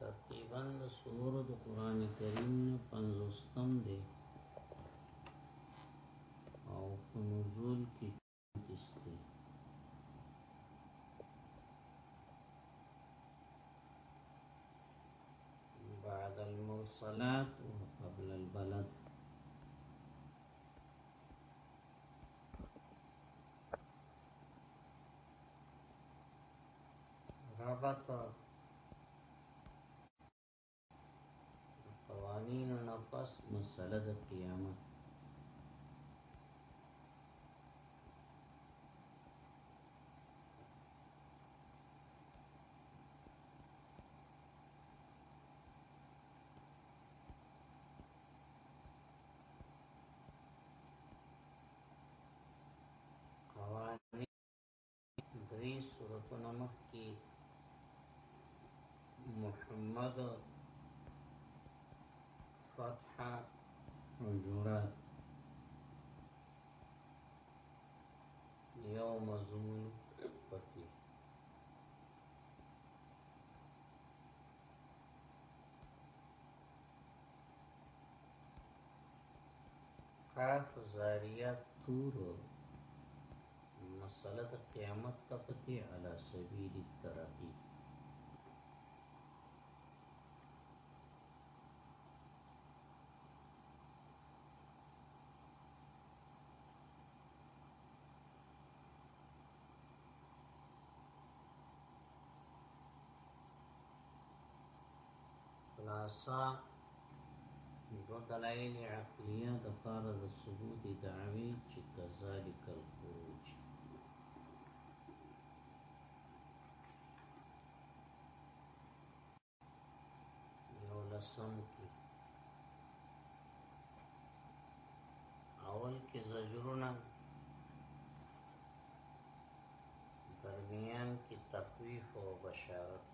تقریبا سور د قران کریم نه پنځوستم دی او په نزول کې کیسته بعد المرسلات وقبل البلد ربط قوانین نه پس مسله د قیامت قوانین درې سورتونه مخکې محمد فتحه حجرات یو مضمون پکې کاف زاریات تور مسله د قیامت ته پکې علا سبیل الترقی خلاصه دو دلائل عقلیه د پاره د ثبوت دعوی چې کذالک الخروج یو لسم کی اول کې زجرونه درمیان کې تخویف او بشارت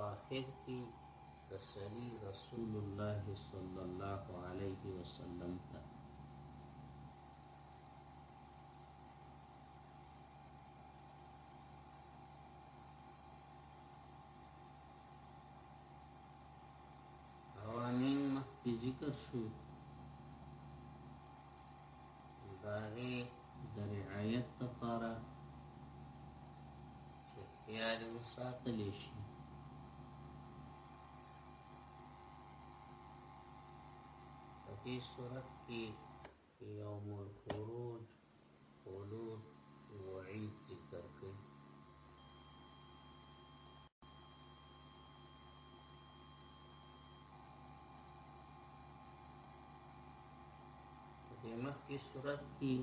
آخر کی تسلی رسول الله صلی الله علیه وسلم ته قوانین مخکې ذکر شو داغه د رعایت لپاره چې خیال وساتل شي په دې صورت کې یوم الخروج خلود وعید ذکر کئی دیمت کی صورت کی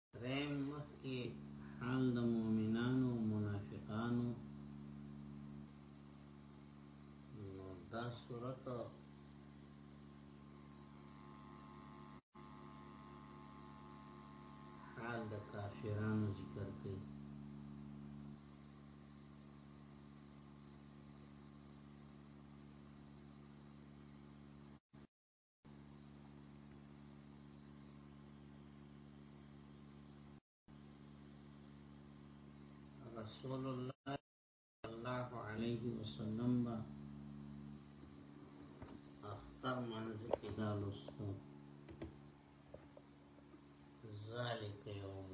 دریم مخکې حال د مؤمنانو او منافقانو نو دا صورت حال د کافرانو ذکر کوي رسول الله صلی الله علیه وسلم با اختر منځ کې دا لوستو ذالک یوم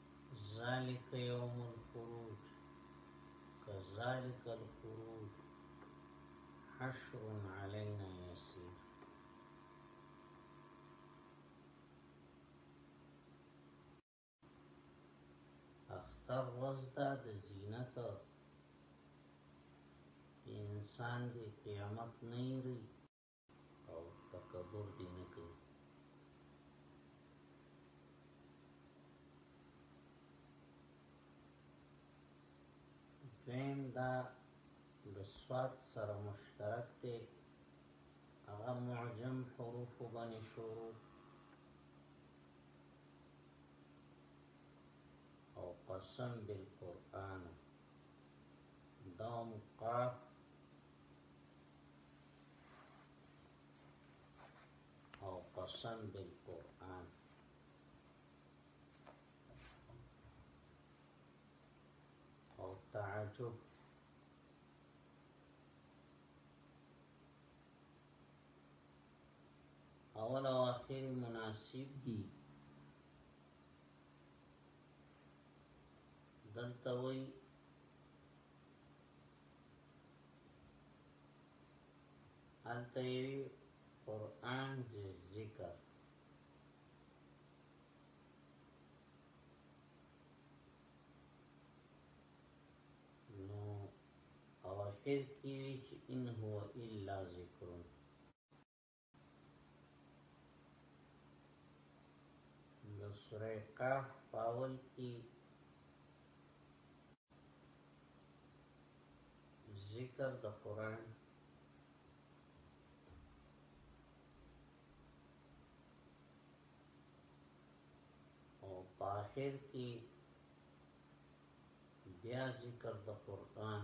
ذالک یوم الخروج کذالک الخروج حشر علینا یسیر اختر وزدا د زینت انسان دی قیامت نه او تکبر دی نه کوي دویم دا د سواد سره مشترک دی هغه معجم حروف باندې شروع او قسم بالقرآن دام قاف او قسم بالقرآن او تعجب اول او اخر مناسب دي دلته وایي هلته وی قران ذکر نو او اخر کې وی چې ان هو الا ذکر نو سوره قاف پاول کی ذکر د قران او په اخر کې بیا ذکر د قران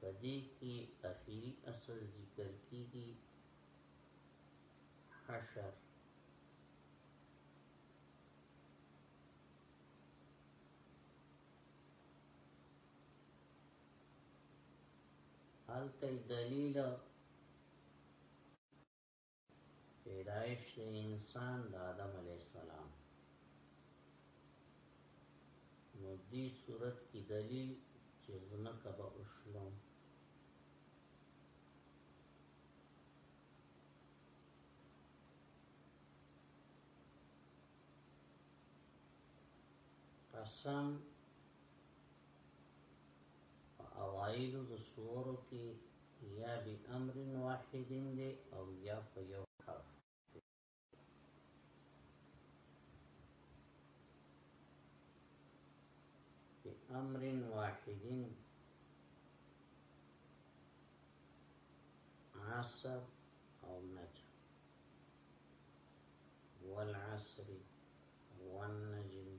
په دې کې اخیری اصل ذکر کیږي حشر حالت دلیل پیدایش د انسان د آدم علی السلام نو دې صورت کې دلیل چې زمکه به وشلو قسم په اوایلو د سورو کې یا بامر واحد دی او یا په یو حرف بامر واحد عصب او نجم والعصر والنجم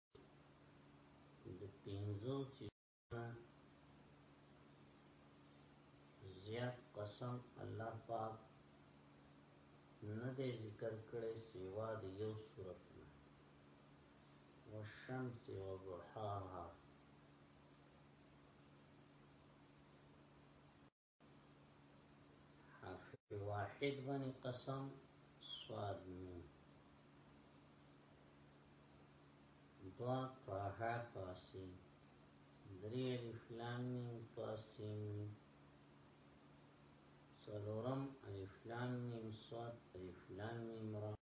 د پینځو چیزونه زیات قسم الله پاک نه دی ذکر کړی سیوا د یو صورت نه والشمس وضحاها واحد باندې قسم سواد نو دوا طه قاسم درې الف لام میم قاسم سلورم الف لام میم صاد الف لام میم را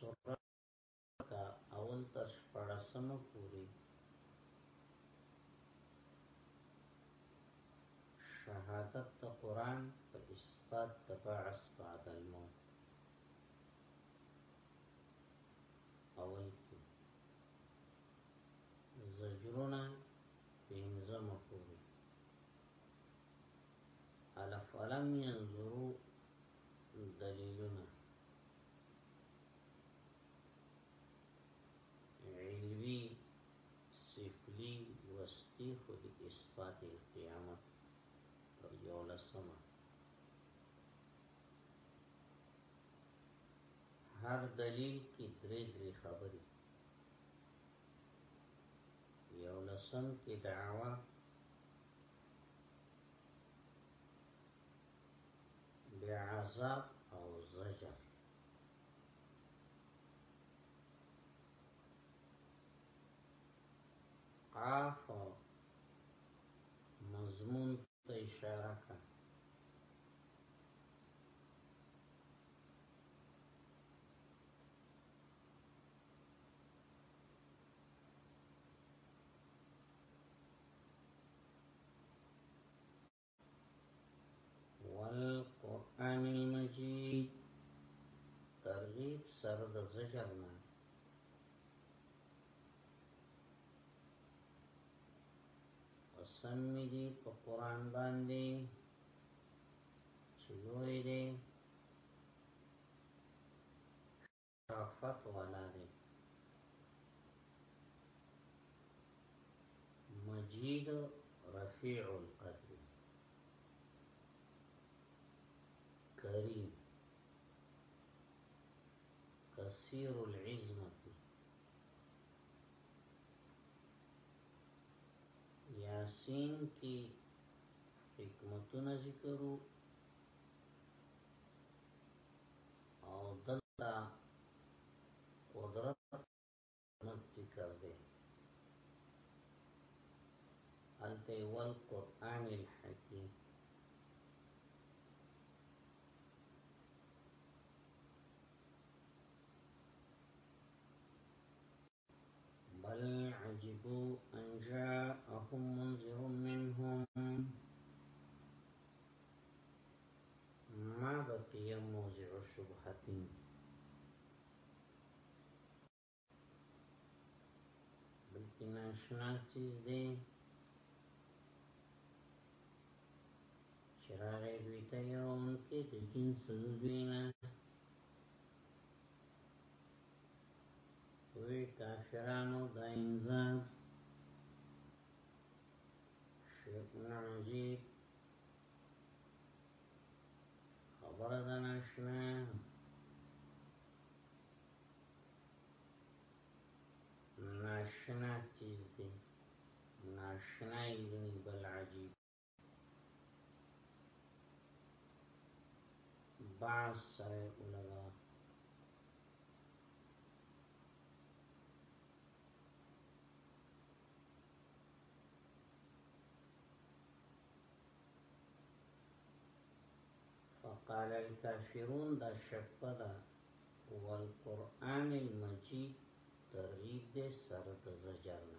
سورة کا اول تر شپاړسم پوری شهادت د قران په اثبات د بعث بعد الموت اول کې زجرونه پینځم پوری الف علم ينظروا دلیلونه علمی سفلی وستی خود اثبات قیامت پر یو لسمه هر دلیل کې درې درې خبرې یو لسم کې دعوا بعذاب او زجر قاف مضمون ته اشاره کړه والقرآن المجید ترغیب سر د زجر نه قسم می دی په قرآن باندې چلوې دی شرافت والا دی مجید رفیع القدر کریم کثیر العزمت یاسین کی حکمتونه ذکرو او دلته قدرت نت ذکر دی هلته ول قرآن الحکیم بل عجبوا ان جاءهم منذر منهم ما بقي موضع شبهه بلکې ناشنا چیز دی چې راغی دوی ته یو انکې د جنس دوی نه وی کافرانو دا انزان شیطان عجیب خبر دا ناشنا ناشنا چیز دی ناشنا یعنی بل عجیب باز سره ولګا فقال الكافرون دا شپه ده والقرآن المجيد ترغيب ده سرد زجرنا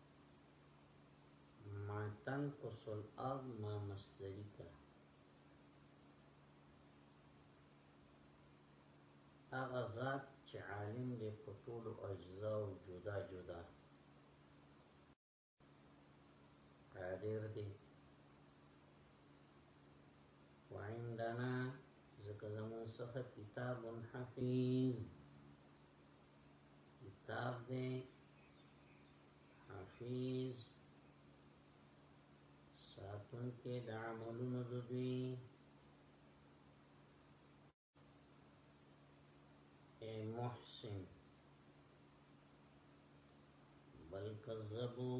ما تنقص الارض ما مصدری کا اغا ذات چې عالم دی په ټولو اجزا او جدا جدا قادر دی وعندنا ذکر زمون څخه کتاب حفیظ کتاب دی حفیظ ساتن کې د عملونو د دوی اے محسن بل کذبو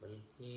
بلکې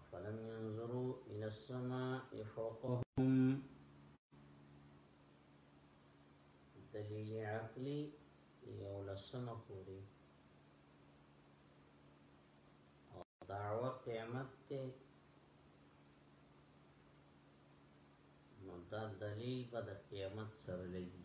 افلم ينظروا الى السماء فوقهم دلیل عقلی یو لسمه پوری او دعوه قیمت ته نو دا دلیل به د قیمت سره لګي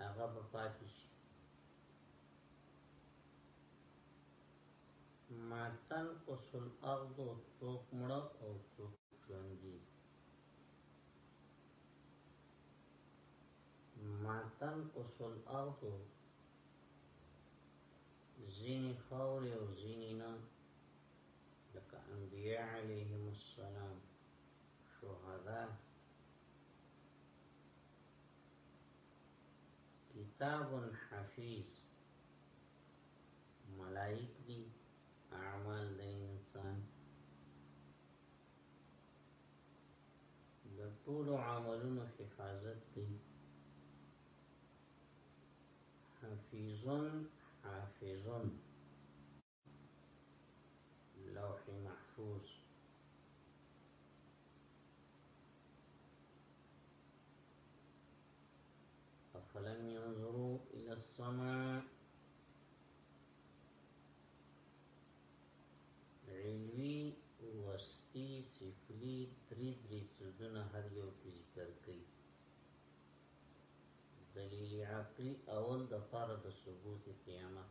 هغه په پاتې شي ماتن اصول ارض او څوک مړ او څوک ژوندي ماتن اصول ارض زینی خاوری او زینی نه لکه انبیاء علیهم السلام شهداء کتاب حفیظ ملائک دی اعمال د انسان د ټول عملونو حفاظت کوي حفیظن حافظن لوح محفوظ أفلم ينظروا إلى السماء علوي وسطي سفلي دري دري سودونه هر یو کې ذکر کړي دلیل عقلی اول د فرد ثبوت قیامت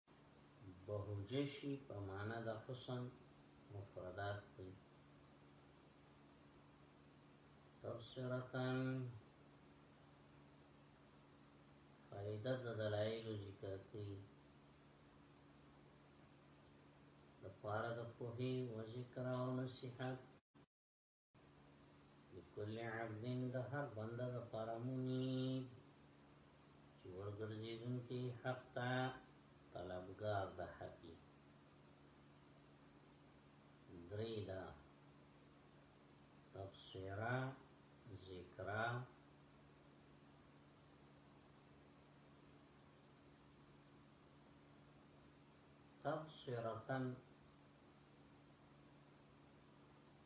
بهجشی په معنا د حسن مفردات دی تفسیرتن فائدہ د دلایل ذکر کی د پاره د پوهې او ذکر او نصيحت لكل عبد د هر بنده د پاره منيب چې ورګرځېدونکي حق ته طلبګار د حق درې دا تبصره ذکرہ تبصرتن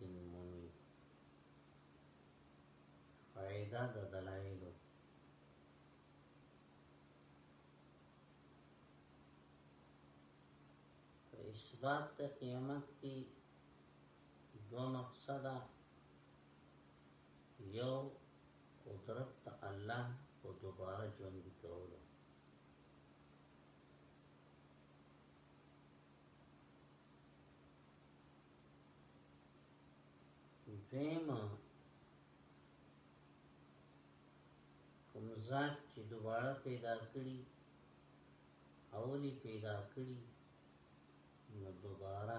بن منی فائدہ د دلائلو اثبات د قیامت کی دو مقصده یو قدرت د الله او دوباره ژوند کولو دویمه کوم ذات چې دوباره پیدا کړي اولی پیدا کړي نو دوباره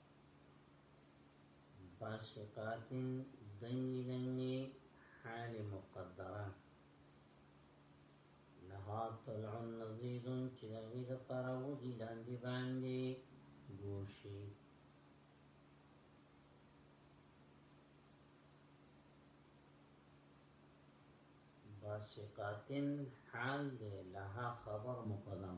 باسقات دنګي دنګي حال مقدره لها طلع نضيد چې دغوی د پاره ودي لاندې باندې ګوشي باسقاتن حال دی لها خبر مقدم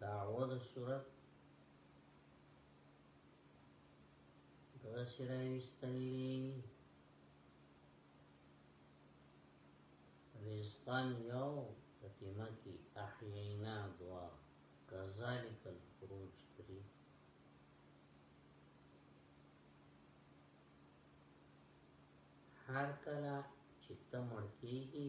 دعوه د صورت دغسی راویستلی دی رزقان یو تتیمه کی احیینا دعا کذالک الخروج دری هر کله چې ته مړ کېږي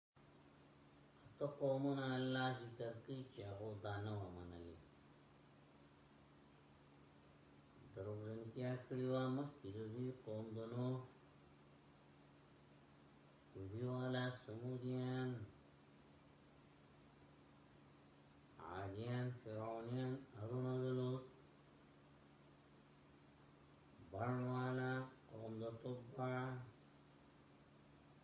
ته قومونه الله ذکر کوي چې هغه دا نه ومنلې دروغجن کیا کړی و مخکې د دې قوم دنو ویوالا سمودیان عادیان فرعونیان ارون دلوت بانوالا قوم د توبا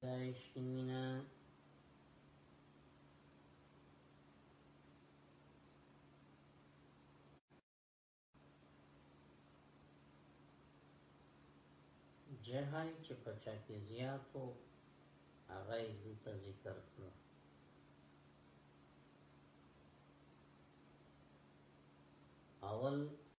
دارشتین مینا جهل چې په چا کې زیاتو هغه یې دلته ذکر کړو اول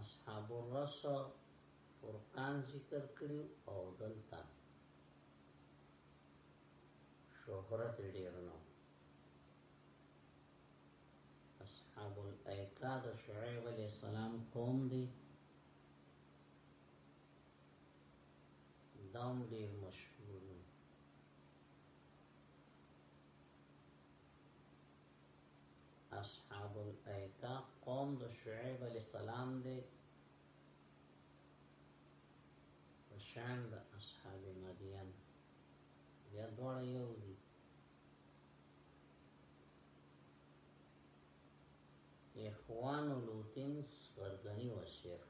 اصحاب الرس فرقان ذکر کړی او دلته شهرت ډیر نو اصحاب الایکا د شعیب علیہ السلام قوم دی دام ډیر مشهور دی اصحاب الایکا قوم د شعیب علی السلام دی شان د اصحاب مدین بیا دوړ یو دی اخوان لوتین سرګنی وشیر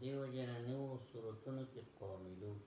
دیو جنا نو صورتونو کې قومي لوت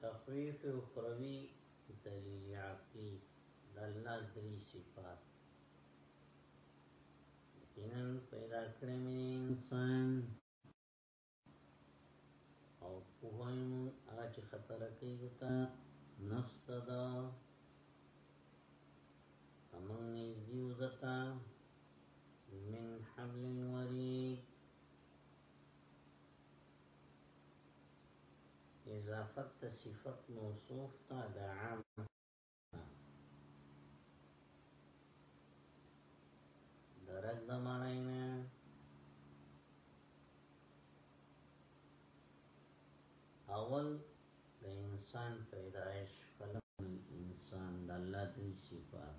تخویف اخروی دلیل عقلی د الله دری صفات یقینا پیدا کړی مې انسان او پوهایم هغه چې خطر کوي وتا نفس تدا امون نږدې وزتا من حبل ورید اضافت ته صفت موصوف ته د عام درک د معنی نه اول د انسان پیدایش خلق انسان د الله دوی صفات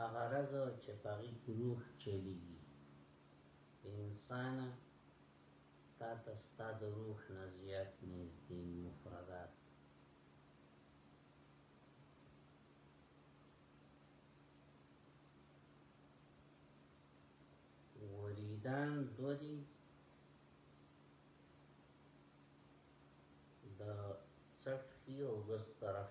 هغه رګ چې په هغې کې روح چلېږي، انسانه! تا ته ستا د روح نه زیات نږدې مفردات وریدان دو دی د څټ ښي او ګس طرف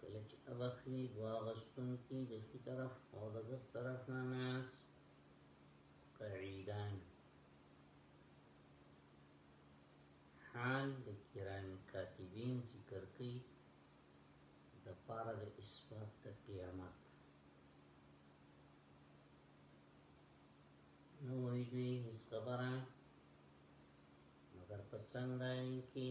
کله چې هغه خې دوا غستون کې د خې طرف او د غس طرف نه ناس قعیدان حال د کرام کاتبین ذکر کوي د پاره د اثبات د قیامت نو وی دوی هیڅ خبره مگر پچنګ دای کې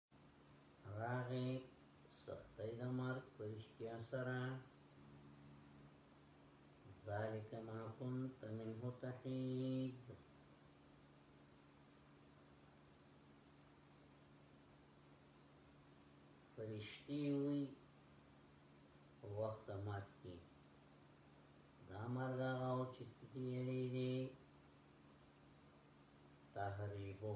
راغې سختۍ د مرګ پرشتیا سره ذالک ما كنت منه تحید فرشتي وي وخت مات کی دا مرګ او چې دې لري تحریبو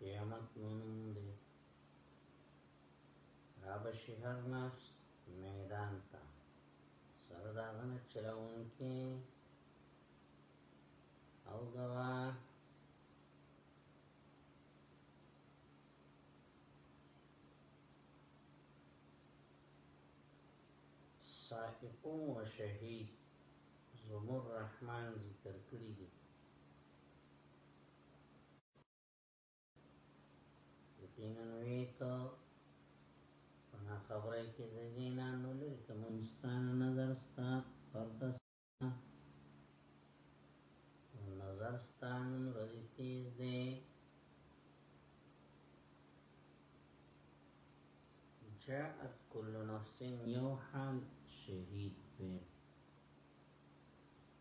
قیامت نوم دی رابشی هر نفس میدان تا سرداغن چلون کی او گواه سائق و شهید زمر رحمان ذکر کری دی یقینا وی ته انا خبره کې زګینا نو لري ته مستان نظر ستا پردس نظر ستا نن رضی تیز دی جاءت كل نفس يوحا شهيد به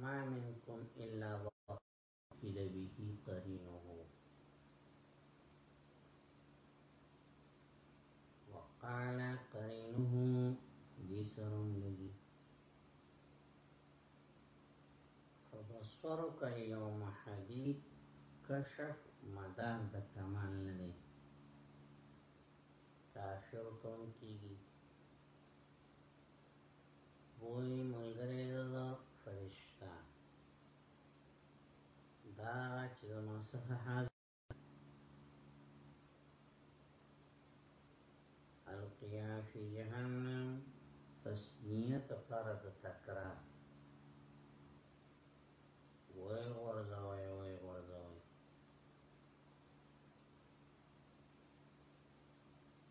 ما منکم الا وقیل به قرینه وقال قرینه دی سرم لگی فبصرک یوم حدید کشف مدار د کمال نه دی کافر کون کیږي بوی ملګری د فرشتہ دا چې د مصحف حاضر القیا فی جهنم تسنیه تقرار د تکرار وای ورځوي وای ورځوي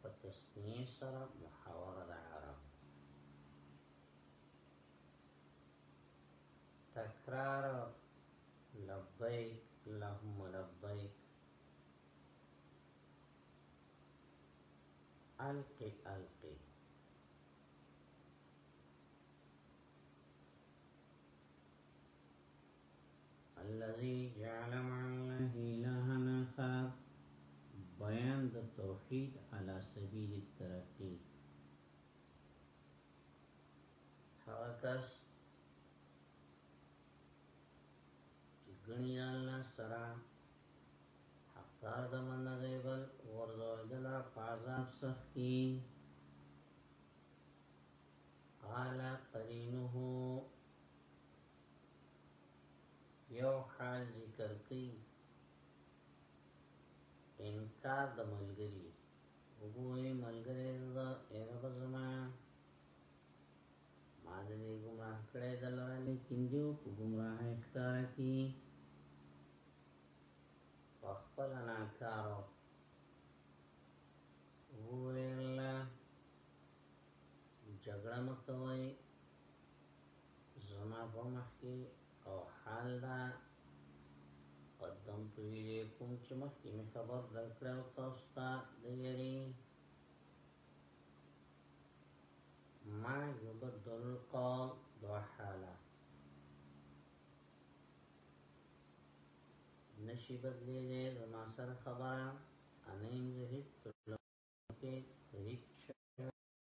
په تسنیه سره محاوره د عرب تکرار لبیک اللهم لبیک القی القی الذي جعل مع الله الها اخر بیان د توحید علی سبیل الترقی هغه کس چې ګڼي الله سره حقدار د مننه دی بل ورځویدل په عذاب سختي قال قرينه یو حال ذکر کئی انکار د ملګری وګوی ملګری دا ایرب زمان ما د دې ګمراه کړې د لاره لیکن دیو په ګمراه اختیار کی خپل نه کارو وویل جګړه مکوئ زما په مخ کې او حال دا قدمت الیکم چې مخکې می خبر درکړ او تاسو ته د یری ما یبدل قول دو حالا نشی بدلی دی زما سر خبره انیم زهید تلوکی هیچ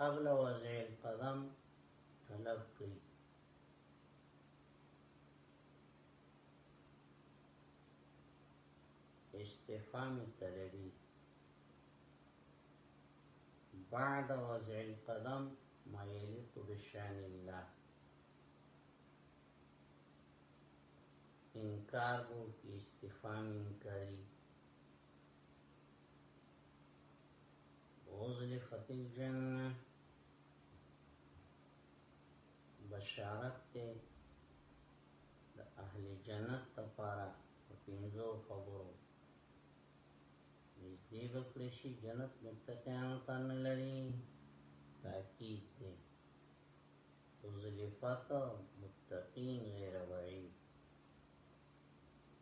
قبل وضع القدم طلب کړي استفهام طلبي بعد وضع القدم ما يليق بشان الله انکار بو کی استفهام انکاری وزلفت الجنة بشارت ته د اهل جنت لپاره په پنځو خبرو نږدې به کړی شي جنت متقیانو ته نه لري تاکید دی وزلفت متقین غیر بعید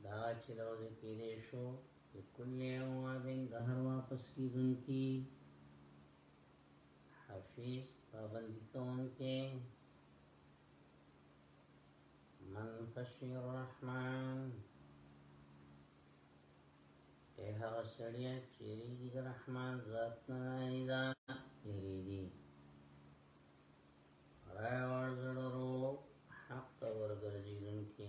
دا چې د وځې پیرې شو لکل اوابن دهر واپس کی دن کی حفیظ پابندی کون کے من خشی الرحمن اے هغه سړیا چې ریږي د رحمان ذات نه نه دا یریږي راوړ زړورو حق ته ورګرځیدونکي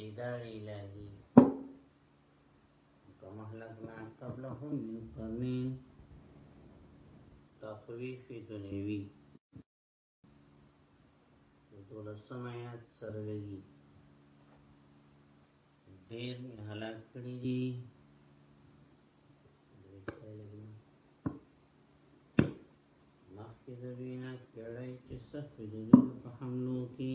اداري الهي کما هلکنا قبلهم من قرنين تخويف دنيوي دولسم آیات سره لګي ډېر می هلاک کړی دي مخکې د دوی نه کړی چې سخت دي په حملو کې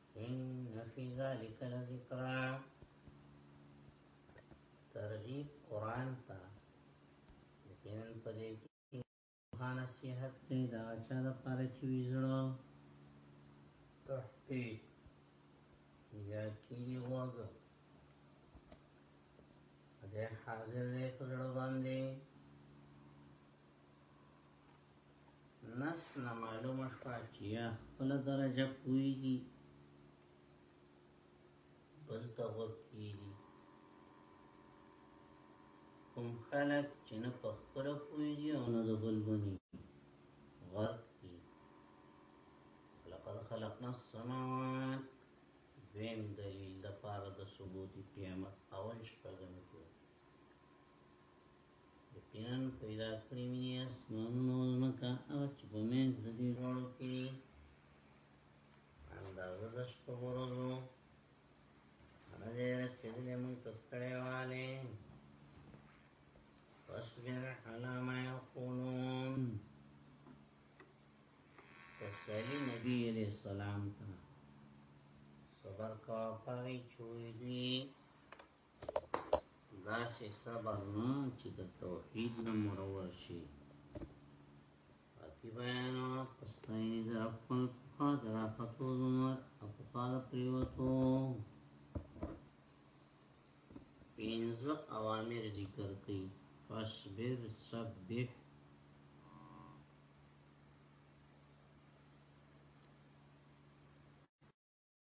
ان فی ذلک لذکرا ترغیب قران تا یقینا پدې کې روحان نصیحت دې دا چا د پاره چې ویزړو تحقیق یا کی وګ دې حاضر دې په باندې نس نه معلومه شوه چې یا خپل درجه پویږي بل ته وکیږي کوم خلک چې نه په خپل پویږي او نه د بل بني غرق کی لقد خلقنا السماوات دویم دلیل د پاره د ثبوت قیامت اول شپږم کې یقینا پیدا کړی مې اسمانونو زمکا او چې په منځ د دې ورو کې اندازه د شپه ورځو هغه دې رسېدلې مونږ تستړې والے فاصبر على ما يقولون تسلی نبی علیہ السلام تا صبر کا پاگئی چوئی دی دا سه صبر نو چې د توحید نه مرور شي اکی بیان او پستای د خپل قادر فتو زمر او قال پریوتو پینځ اوامر ذکر کړي فاصبر سبح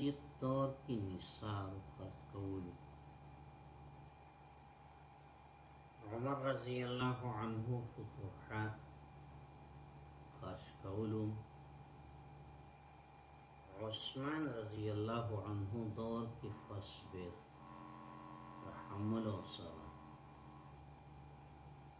دقیق طور په نثار خط کولو عمر رضی الله عنه فتوحات خرج کولو عثمان رضی الله عنه دور کې فصبر تحمل او صبر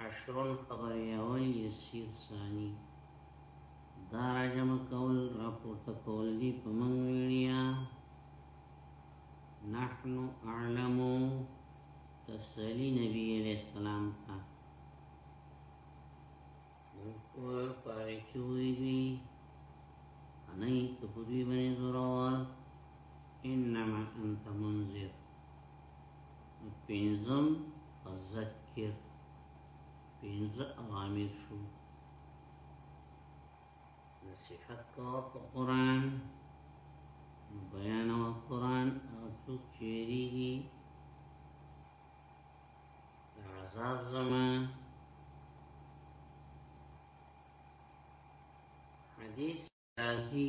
عشر الخبر اول یسیر ثانی دا راجم کول راپورته کول دی په من ویړیا نحن اعلمو تسلی نبی علیہ السلام تا مکور پاری چوئی بی انئی تپدوی بنی ضرور انما انت منذر پینزم فذکر پینز اوامر شو نصیحت کو په قران بیان او قران او څوک چیریږي عذاب زمان حدیث راځي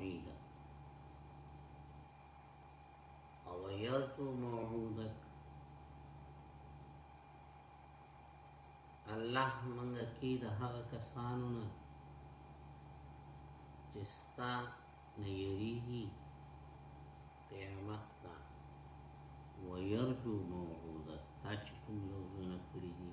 عيدا او يرتو معودك الله منګه کې د هغه کسانو نه چې ستا نه یریږي قیامت ته ويرجو موعوده تا چې کوم لوزونه کړي دي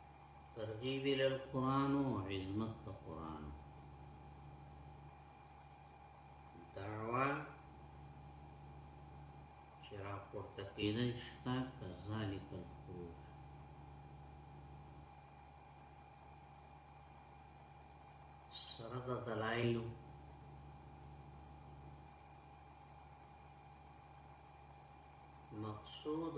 ترغیب ال قران او عظمت ته قران دعوا چې را پورته کېدل شته کذالک الخروج سره د دلایلو مقصود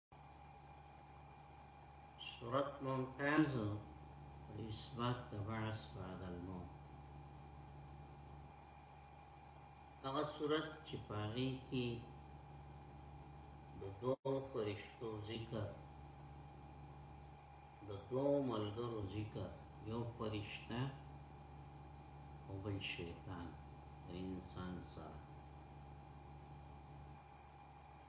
صورت ممتاز په اثبات د بعث بعد الموت هغه صورت چې پاغي کې د دوه فرشتو ذکر د دوه ملګرو ذکر یو فرشته او بل شیطان د انسان سره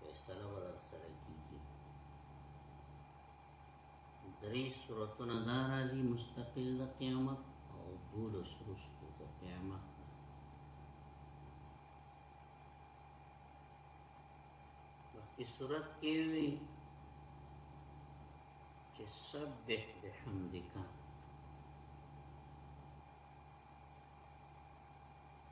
فیصله به در سره کیږي درې صورتونه دا راځي مستقل د قیامت او دولس رستو د قیامت مخکې صورت کې وي چې سبح بحمدک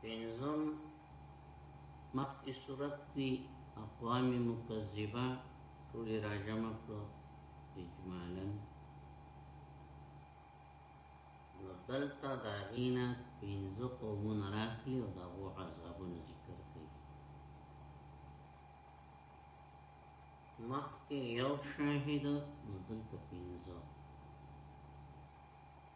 پنځم مخکې صورت کې اقوام مکذبه ټول راجمع کړو اجمالا نو دلته دا غینا پنځه قومونه راخلي او دا غو عذابونه ذکر کوي مخکې یو شاهد نو دلته پنځه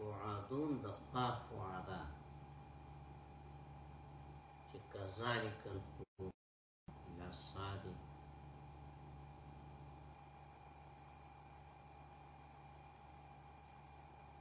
وعدون د قاف وعده چې کذالک الخروج الى صادق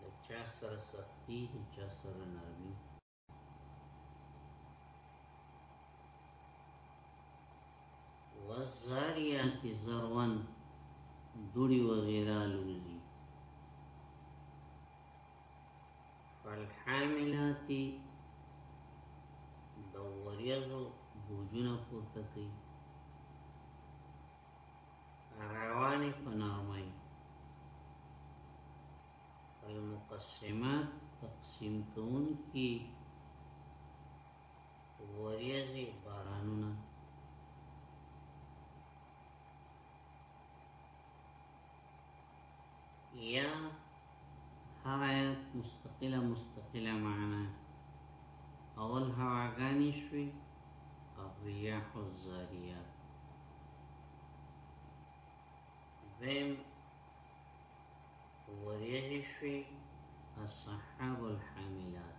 د چا سره سختی د چا سره نرمی والزاریات زروان دوری وغیرہ لوزی فالحاملات دوریزو بوجونه پورته کوي رواني په نامه المقسمات تقسیم کون کی وریزی بارانونه یا هر مستقلة مستقلة معنا اول هواگانی شوي الرياح الزاريات ذیم وریجې شوي اصحاب الحاملات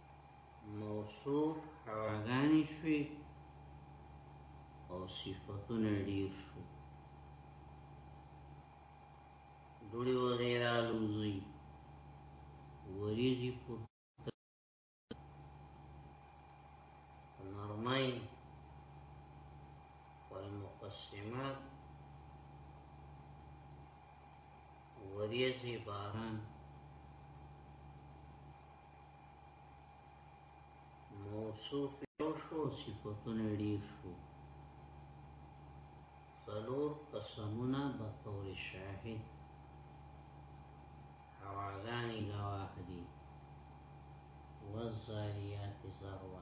موصوف هغانې شوې او صفتونه ډیر شو دوړي وغیره الوزي وریږي په نرمای والمقسمات وریږي باران موصوف یو شو صفتونه ډیر شو سلور قسمونه بطور شاهد حواغانی گواه دی والزاریات زروا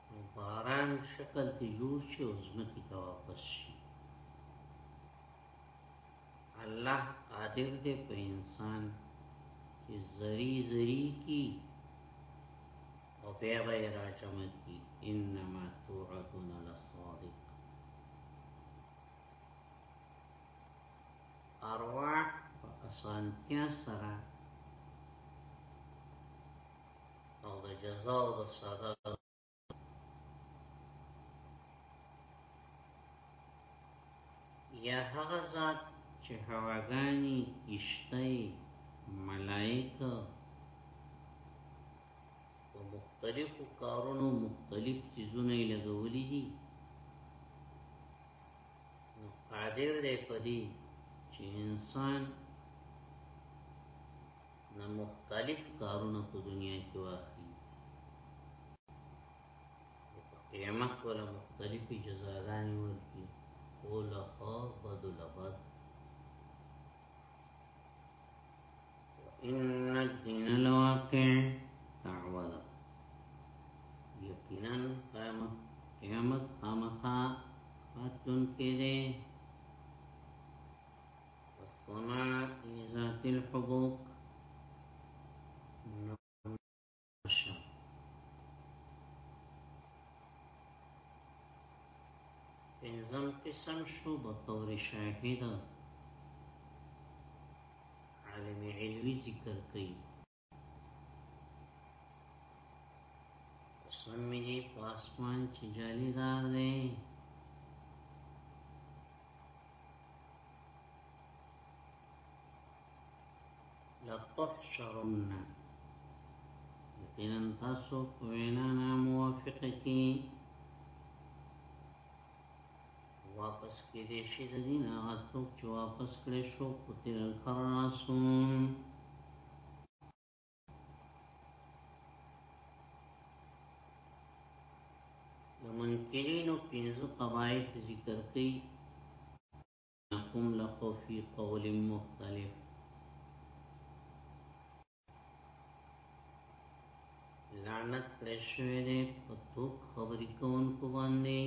او باران شکل ته جوړ شي او ځمکې ته واپس شي الله قادر دی په انسان چې زری زری کی او بیا به راجمد کی انما توعدون لصادق ارواح په اسانتیا سره او د جزا او د سزا یا هغه ذات چې هواګانی اشتای ملائکه په مختلفو کارونو مختلف چیزونه یې لګولې دي نو قادر دی په دې چې انسان نه مختلف کارونه په دنیا کې واخلي قیامت ولا مختلف جزاګانې ورکړي او له بد له بد ان الدين الواقع تعوذ یقینا قیامت قیامت خامخا خاتون کې والسماء ذات الحبوك پنځم قسم شو بطور شاهد عالم علوی ذکر کوي سر می دی په اسمان چې جالي دار دی لتحشرن یقینا تاسو په وینا نه موافقه کی واپس کې دې شي د دین هغه څوک چې واپس کړي شو قتل الخراسون د منکرینو پنځه قواعد ذکر کړي هم لقو فی قول مختلف لعنت کړی شوی دی په توک خبرې کوونکو باندې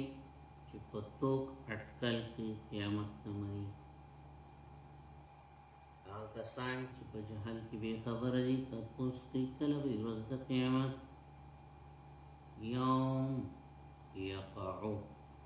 چې په توک اټکل کې قیامت نه مني هغه کسان چې په جهل کې بې خبره دي تاسو کوي کله به ورځ د قیامت یوم یقعو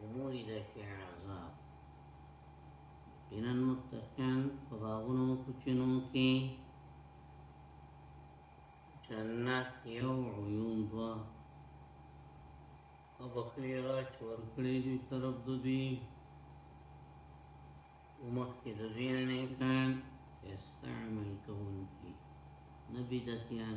ومولی دا شیع عذاب یقینا متقیان په باغونو کوچنو کې جنت یو عیون دوا او بخیرا چور کړی دی طرف دوی ومخ کې د زین نه کان استعمال کوونکی نبی دتیان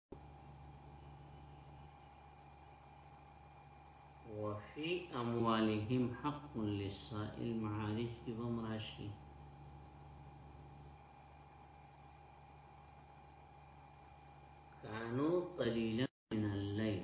وفي أموالهم حق للسائل معارف بهم راشي كانوا قليلا من الليل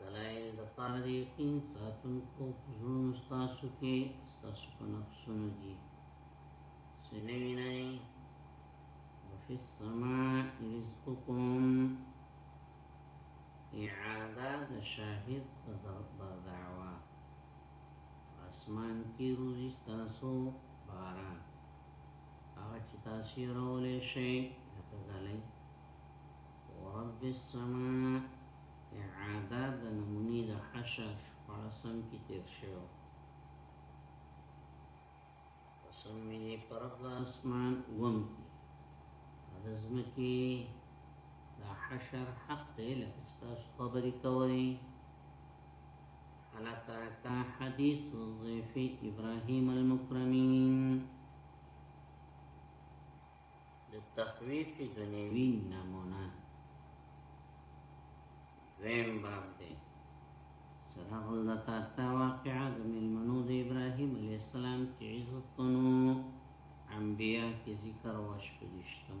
دلائل د پاره د یقین ساتونکو پزړونو ستاسو کې ستاسو په نفسونو دي سنه وینئ وفي السماء رزقكم اعاده د شاهد په دربار دعوا اسمان کې روزي ستاسو باران هغه چې تاسو یې راولې شئ لکه غلی ورب السماء اعاده د نمونی د حشر شپاړسم کی تیر شوی قسم می دی پر رب د اسمان وم کی د زمکی د حشر حق دی لکه ستاسو خبرې کوي هل ترک حدیث ضیف ابراهیم المکرمین د تخویف دنیوی نمونه دویم باب دی سره الله تعالی واقعا د ملمنو د ابراهیم علی السلام چې عزت کنو انبیاء کی ذکر وشپدشتم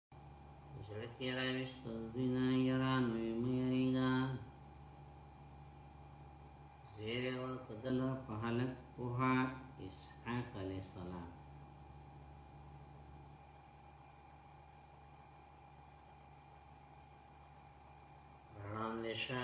زړه کې راويست دنیا یران وي مې ریدا زیر ور کدل په حالت پوها اسحاق علی السلام رام نشه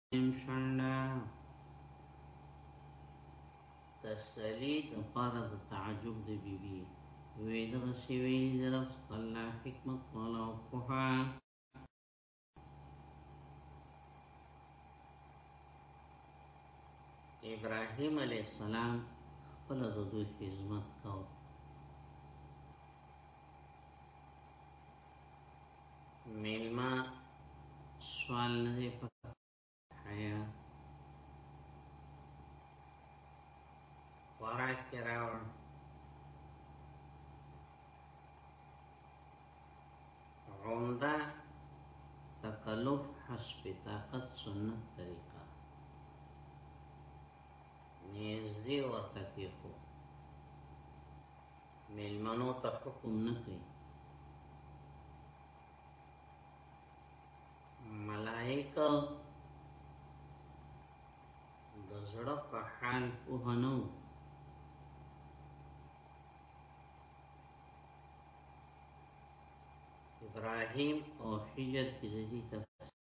شنډه تسلی د پاره د تعجب د بیبي وی د شوی درف الله حکمت والا او کوه ابراهيم عليه السلام خپل د دوی خدمت کاوه میلما سوال نه دی په حیا خوراک کې راوړ عمده تکلف حسب طاقت سنت طریقه نیزدی ورته کې خو میلمنو ته حکم نه کوي ملائکه د زړه په حال پوه نه وو ابراهيم او حجر کې د دې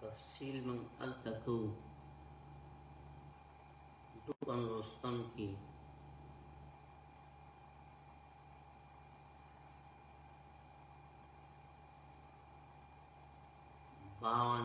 تفصیل موږ هلته کوو دوه پنځوستم کې باون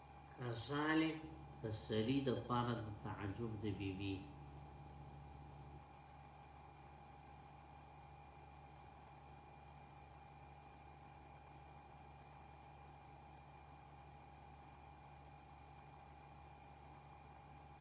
کذالک تسلی د پاره د تعجب د بیبي بی.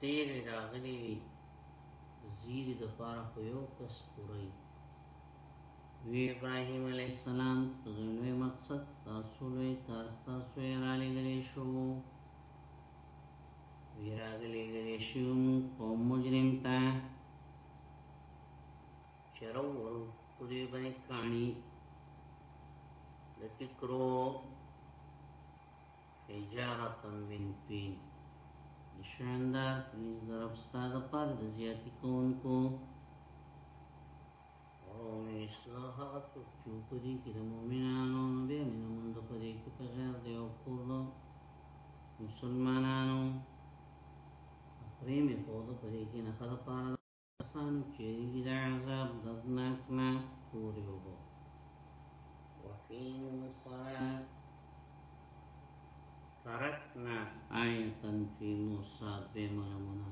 ډیر راغلی وی زیر د پاره خو یو کس پوری وی ابراهیم علی السلام زنوی مقصد تاسو لوی کار تاسو یې را لګلی شو وی راغلی لګی شو قوم مجرم تا چرو ورو پوری باندې کانی د فکرو اجارتن من پین نشاندار پلیز درب ستا دا پار دا زیادی کون کو قوم اصلاح اتوک چوکو دی که دا مومنانو نبی من مند پدی که پا غیر دیو کردو مسلمانانو پریمی خود پدی که نخل پارا کسانو چې دوی د عذاب دردناک نه پورې وو وقیم الصلاة ترکنا آیتا فی موسی بمنمنا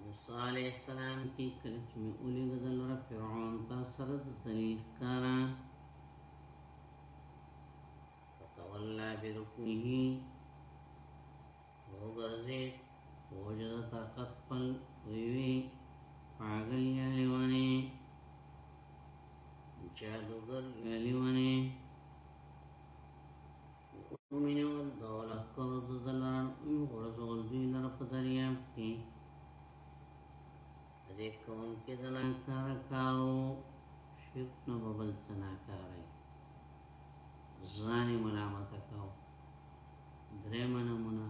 موسی علیہ السلام کی کلچ میں اولی بدل را فرعون تا سرد دلیل کارا فتولا برکوهی وګرځید وجد طاقت خپل ویوی پاگل یا لیوانی جادوگر یا لیوانی ومنو دولا کرد دلان ام غرزول دوی لرپ دریاب کی دې کوم کې دلان کار کارو شرک نو بل څه نه کارای ځان ملامت کاو درې منمونه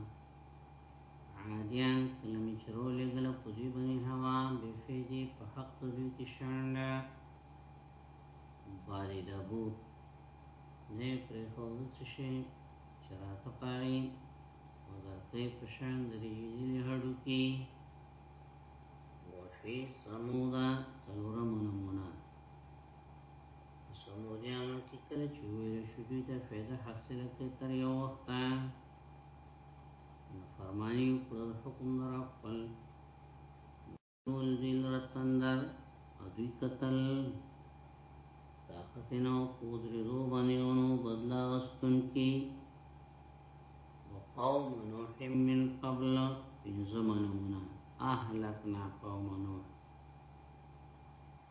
عادیان کلمی چرو لګل په دوی باندې هوا به فیدی په حق دوی کې شانډه باری دبو نه پرې خو څه شي چراته پاري مگر ته پشان د ریجل هډو کې وفي سمودا سلورم نمونه سمودیانو کې کله چې ویل شو دوی ته فایده حاصله کړي تر یو وخت نو فرمایي کړل حکم در خپل ټول دین رتندر او دوی قتل طاقت نه او قوت رضو باندې ونو بدلا واستون کې وقوم نوح من قبل بنزمنونا اهلکنا قوم نوح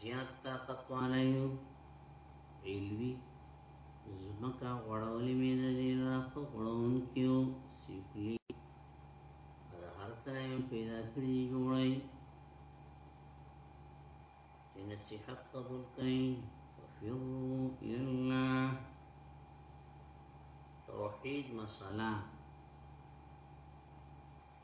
زیات طاقت والا یو علوی زمکا غړولی می ده دی راخو غړون کیو سیکلی از هر سره یم پیدا کری جوڑی چه نصیحت قبول کئی وفیرو الا توحید مسئلہ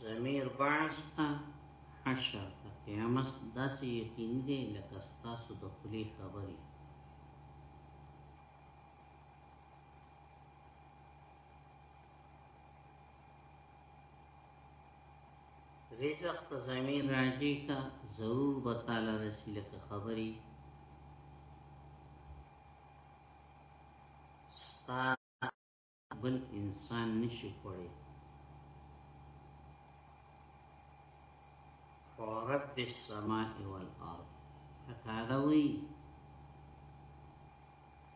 زمير بعثتا حشر تا قیامت داسې یقین دی لکه ستاسو د خلی خبرې رزق ته زمين راجی کا ضرور بتاله رسی لکه خبري ستا بل انسان نشي کولی فورب السماء والارض قتاده وی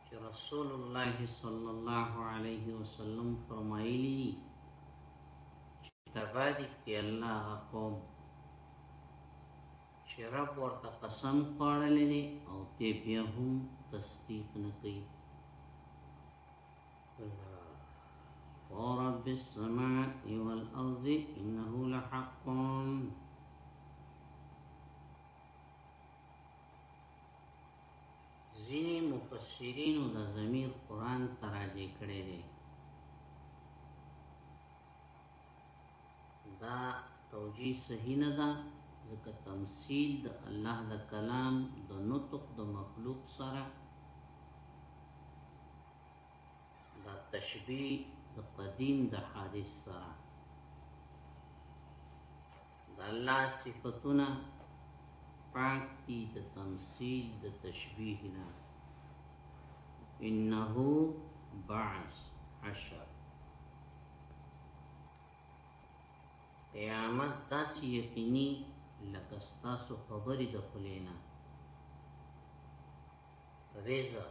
چې رسول الله صلی الله علیه وسلم فرمایلی تبادی کی الله قوم چې رب ورته قسم خوړلې او ته بیا هم تصدیق نه کوي ورب السماء والأرض إنه لحق زینی مفسرینو د زمیر قرآن تراجی کړی دی دا توجیه صحیح نه ده ځکه تمثيل د الله د کلام د نطق د مخلوق سره دا تشبیه د قدیم د حادث سره د الله صفاتونه پاک دي د تمثيل د تشبيه نه انه بعث عشر قیامت داسې یقیني لکه ستاسو خبرې د خلینا رزق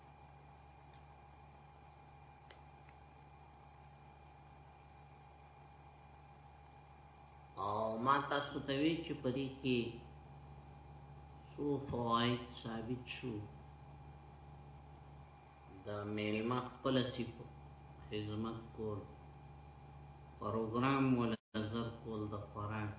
او ما تاسو ته وی چې په دې کې څو فواید ثابت شو دا میلمه خپل سیپ خدمت کول پروګرام ول نظر کول د قران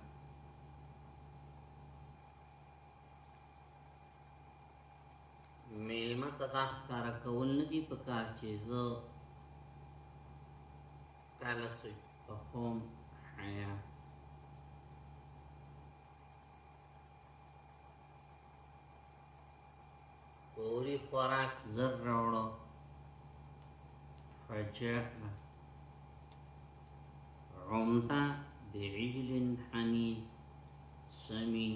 میلمه ته دا ښکار کول نه دی په کار چې زه تعالی سوی په قوم حیا پوری خوراک زر راوړو فجاء عمتا بعجل حنیز سمین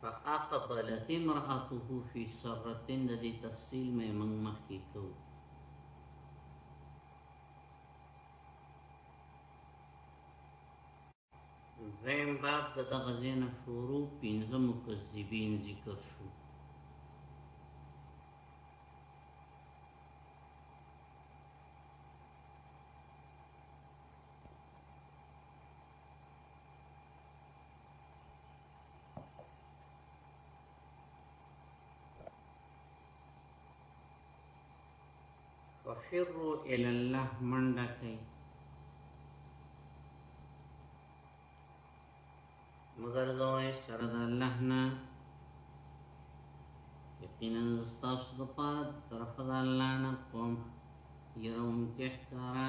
فاقبل امراته فی سرتن د دې تفصیل مې موږ مخکې کوو زم باب د دغه زینه شروع پنځه مکذبین ذکر شو فخروا الى الله منډه کوي مگر ځوای سره د الله نه یقینا ستاسو د پاره طرف د الله نه کوم يرون کې ښکارا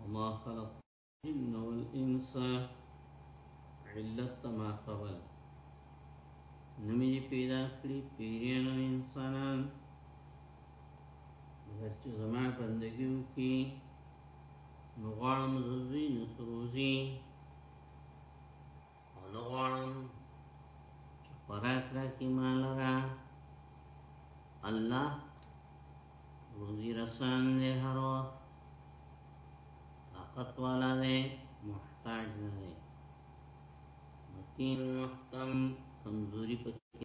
وما خلق الجن والانس علت ما قبل نمی پیدا کړی پیریان او انسانان مگر چې زما بندگی وکي نو غواړم زوی نو روزي نه غواړم چې خوراک راکې مال را الله روزی رسان دې هر وخت طاقت والا دې محتاج نه دې متین محکم کمزوري پکې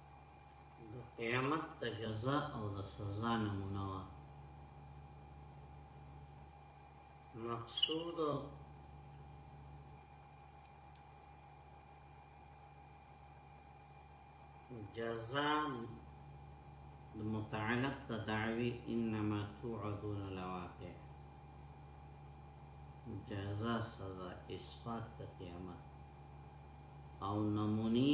د قیامت د جزا او د سزا نمونه وا مقصود جزا د متعلق د دعوی انما توعدون لواقع جزا سزا اثبات د قیامت او نمونی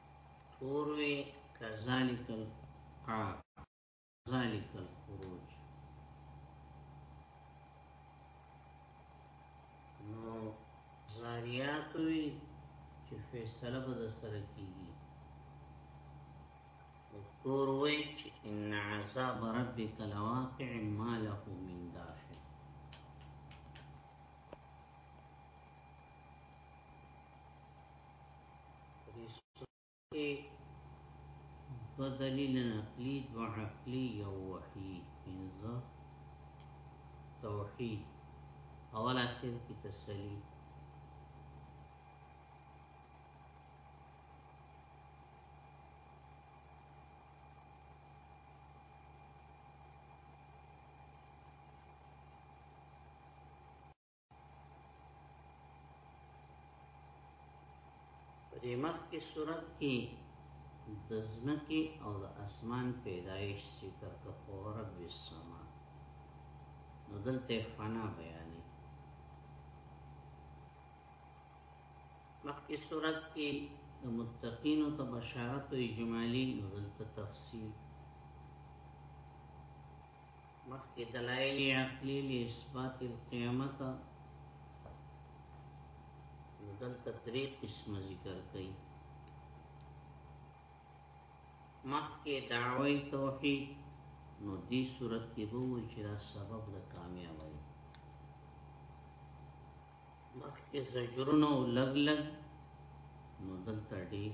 کوروي کذالک العاب ذالک الخروج نو زاریات وی چې فیصله به د سره کیږي دکتور وی چې ان عذاب ربک لواقع ما له من دافع دو دلیل نقلی دو عقلی یو وحی پینزو توحید اول آخر کی تسلی دې مخکې صورت کې د ځمکې او د اسمان پیدایش ذکر کړه او رب السما نو دلته فنا بیانې مخکې صورت کې د متقینو ته بشارت او اجمالی نو دلته تفصیل مخکې دلایل عقلی له اثبات القیامت دلته درې قسم ذکر کړي مخکې دعوی توحید نو دې صورت کې به وایي چې دا سبب د کامیابی مخکې زجرونه او لګ لګ نو دلته ډېر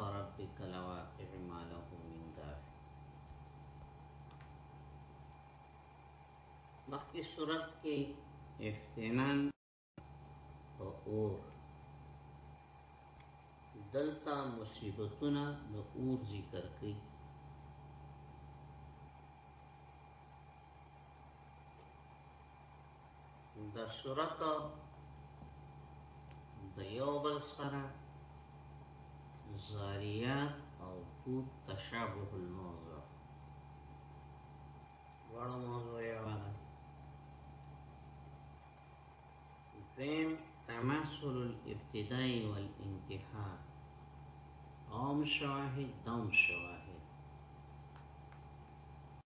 وربک لواقع ما له من دافع مخکې صورت کې افتنان او اور دلتا مصیبتونه د اور ذکر کوي د صورت د یو بل سره زاریات او کود تشابه الموضوع وړو موضوع یې وره دویم تمثل الابتداء والانتهاء عام شواهد دوم شواهد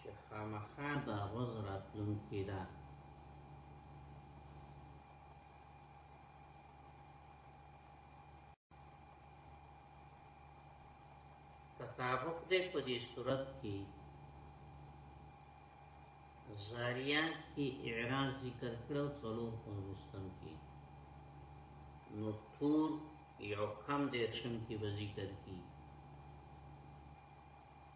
چې خامخا دا ورځ راتلونکې ده تطابق دې په دې صورت کې زاریات کې اعراض ذکر کړو څلور پنځوستم کې نو تور یو کم دې شم کې ذکر کړي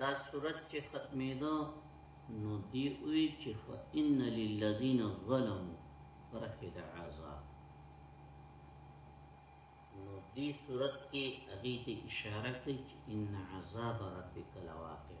دا صورت چې ختمېده نو دی وی چې فإن للذین ظلموا فرحد عذاب نو دی صورت کې هغه ته اشاره کوي چې ان عذاب ربک لواقع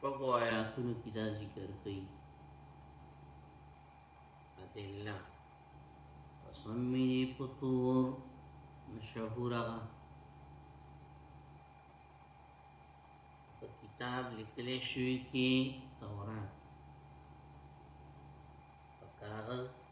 شپږو آیاتونو کې دا ذکر کوي ادله وسمینی پتور مشهور هغه په کتاب لیکل شوی کې تورات په کاغذ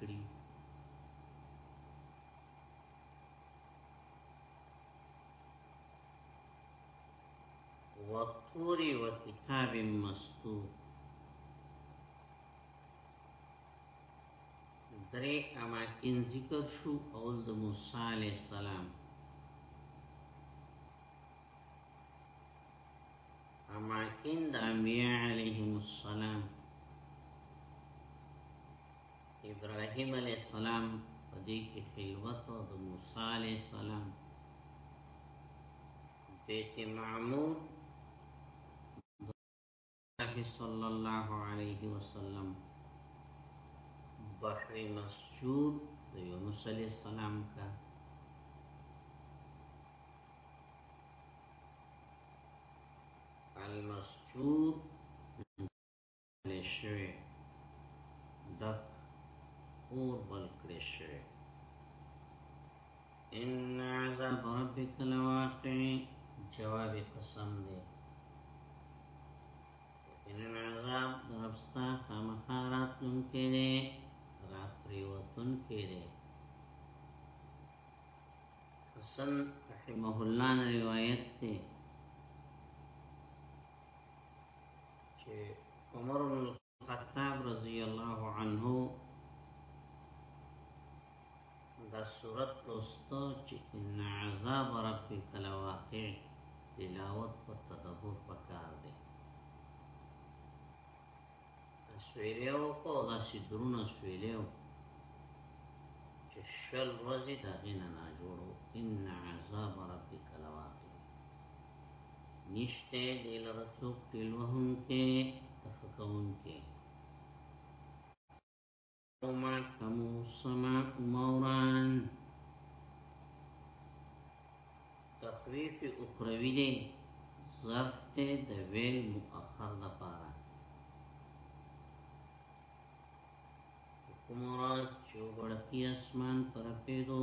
کړي. والطور وكتاب مستور درې اماکن ذکر شو اول د موسی عليه السلام اما ان د انبیاء علیهم السلام ابراهیم علی السلام په دې کې خلوت او د موسی علی السلام بیت معمور الله صلی الله علیه وسلم بحر مسجود د یونس علی السلام کا المسجود لشوی دک اور بل کړی شوی ان عذاب ربک لواقع جواب قسم دی ان عذاب ربستا خامخارات نم کې دی را پریوتن کې دی حسن رحمه الله نه روایت دی چې عمر خطاب رضی الله عنه دا صورت لوستو چې ان عذاب ربک لواقع تلاوت په تدبر پکار دی سویلیو کو دا سیدرونه سویلیو چې شل ورځې دا غینه نه جوړو ان عذاب ربک لواقع نشته دی لره څوک ټیل وهم کې تفکون کې وما تمو سما اموران تخریف اخروی دی ظرف ته د ویل مؤخر د پاره کوم راز چې وړکی اسمان پر پیدو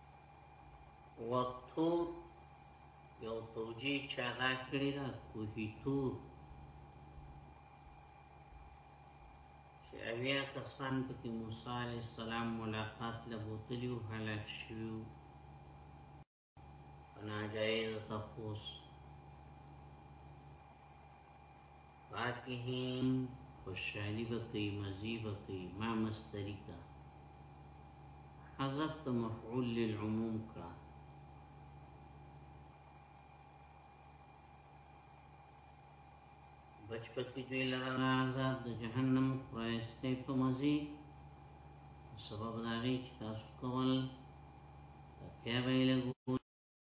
وقتور یو توجی چا را کړی دا کوهی تور چې اویا کسان پکې موسی علی السلام ملاقات له بوتلیو هلاک شو ناجایز تفوس فاکهین خوشحالی بکی مزی بکی ما مستری کا حذف د مفعول للعموم کړه بچپکی دوی لرا عذاب د جهنم خرایسته په مزی سبب داغی چې تاسو کول تکیا به لګو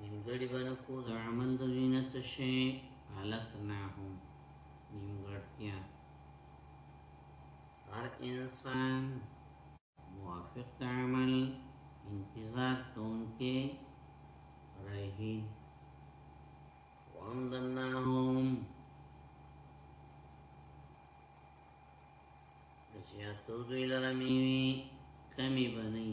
نیمګړی بنا کو د عمل د زینت شي حالت نه هم نیمګړتیا هر انسان موافق عمل انتظار کون کې رہی وامدناهم زیاتو دوی لرمیوی کمی بنی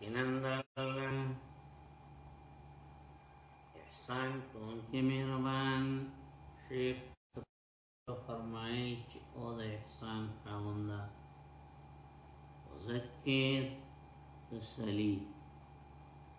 یقینا الله احسان کوونکی مهربان شیخ فرمایي چې او د احسان خاوند ذکر تسلی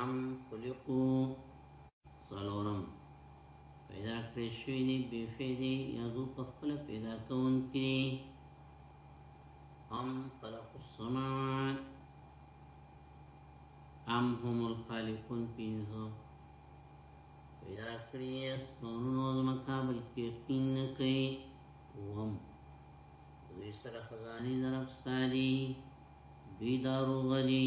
ام خلقو څلورم پیدا کړی شوی دی بی فیدی یا دو پخپل پیدا کون کی ام خلق السماوات ام هم الخالقون پینزو پیدا کړی اسمانونو زمکا بلکی یقین نکی وم دوی سر خزانی درب ساری دوی دارو غلی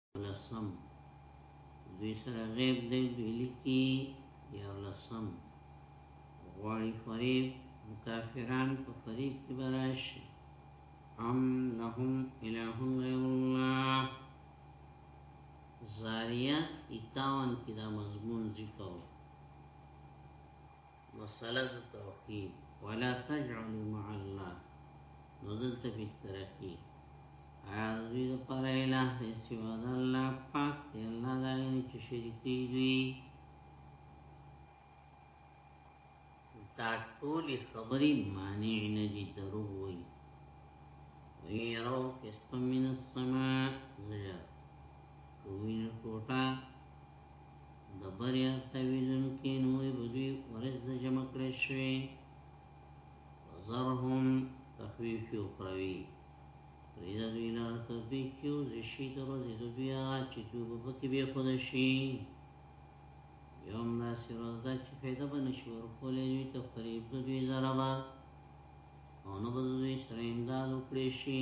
لسم دوی سره غیب دی دوی لکی یو لسم غواړي فریب مکافران په فریب کې براشي ام لهم اله غیر الله زاریات 51 کې دا مضمون ذکر مسله د توحید ولا تجعل مع الله نو دلته په ترقی اعوذ بالله اله دی سوا د الله پاک دی الله دا چې شریکی دی دا ټول خبرې معنی نه دي دروغ وي ويرو کسب من السماء زجر کوین کوټه د بریا تویزن کې نوې بدوی ورز د جمع کړې شوې وزرهم تخویف یو قوی ریزه دوی لار تذبیق کیو زشی در روزی دو بیا چې دوی ببکی بیا خودشی یوم ناسی روز دا چې فیده بنشی ورکولی دوی تقریب دو دوی زربا او نبض دوی سره امداد وکړې شي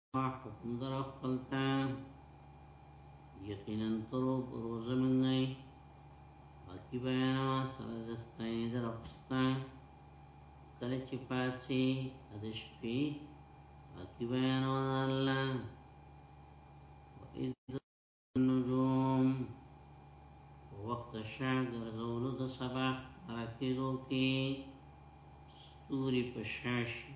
ما حکم در خپلتا یقینا ترو روزه من نه باقی بیان ما سره دستای در خپستا کله چې پاسي د شپې باقی بیان ما الله نجوم وخت شا ګرځولو د سبا راکېدو کې ستوري په شا شي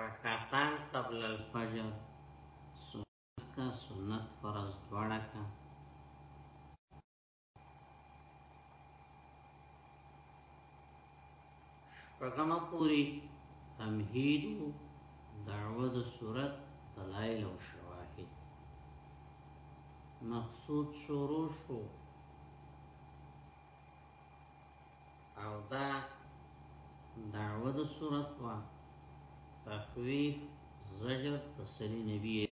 رکعتان قبل الفجر سنت کا سنت فرض دواړه کا شپږم پوری تمهید دعوه د صورت دلایل او شواهد مقصود شروع شو او دا دعوه د صورت وا تخویف زجر تسلی نبی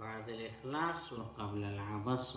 بعد الإخلاص وقبل العبص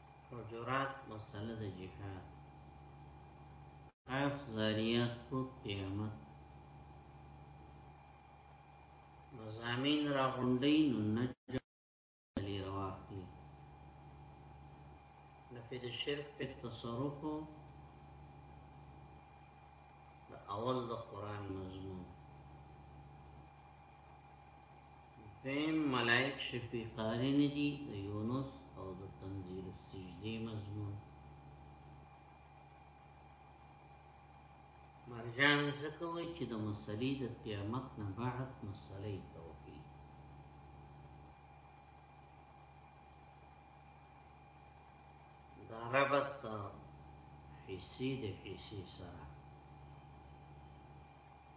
حجرات مسله د جهاد اف زاریات کو قیامت مزامین را غونډی نو نجم علی رواقی نفی د شرک په تصرف د اول د قران مضمون دیم ملائک شفیقانی ندی د یونس او د تنزیل السجدی مضمون مرجان زکوی چې د مسلې د قیامت نه بعد مسلې توفی دا ربط حسی د حسی سره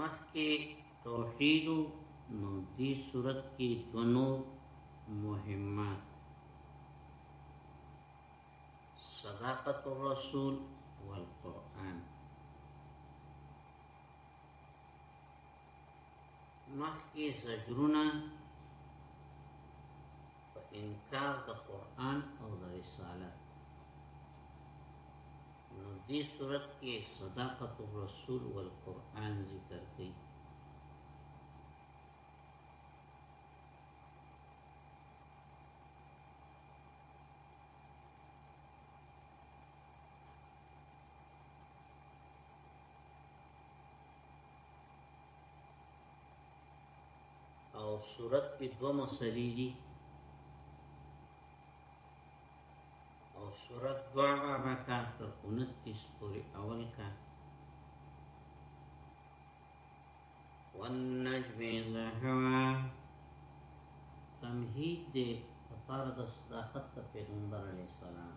مخکې توحید نو دې صورت کې دونو مهمات صداقت الرسول والقرآن مخکې زجرونه په انکار د قران او د رسالت نو دې صورت کې صداقت الرسول والقران ذکر کړي او صورت کې دوه مسلې دي او صورت دوه رکعات په 29 پورې اول کا والنجم اذا هوا تمهید دې لپاره د صداقت پیغمبر علی السلام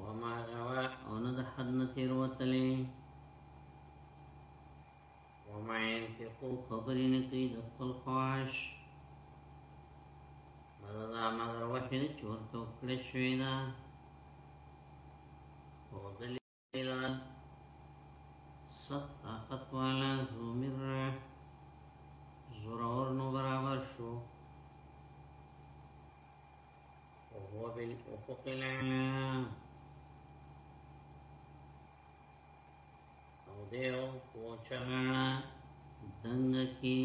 وما غوا او نه د حد نه تیر وتلې وما ينفقو خبرې نه کوي د خپل خواش مدد مگر وحی چورتو کړی شوی ده سخت والا زومر زورور نو برابر شو وهو بالافق الاعلى او دیو پوچنا دنګ کی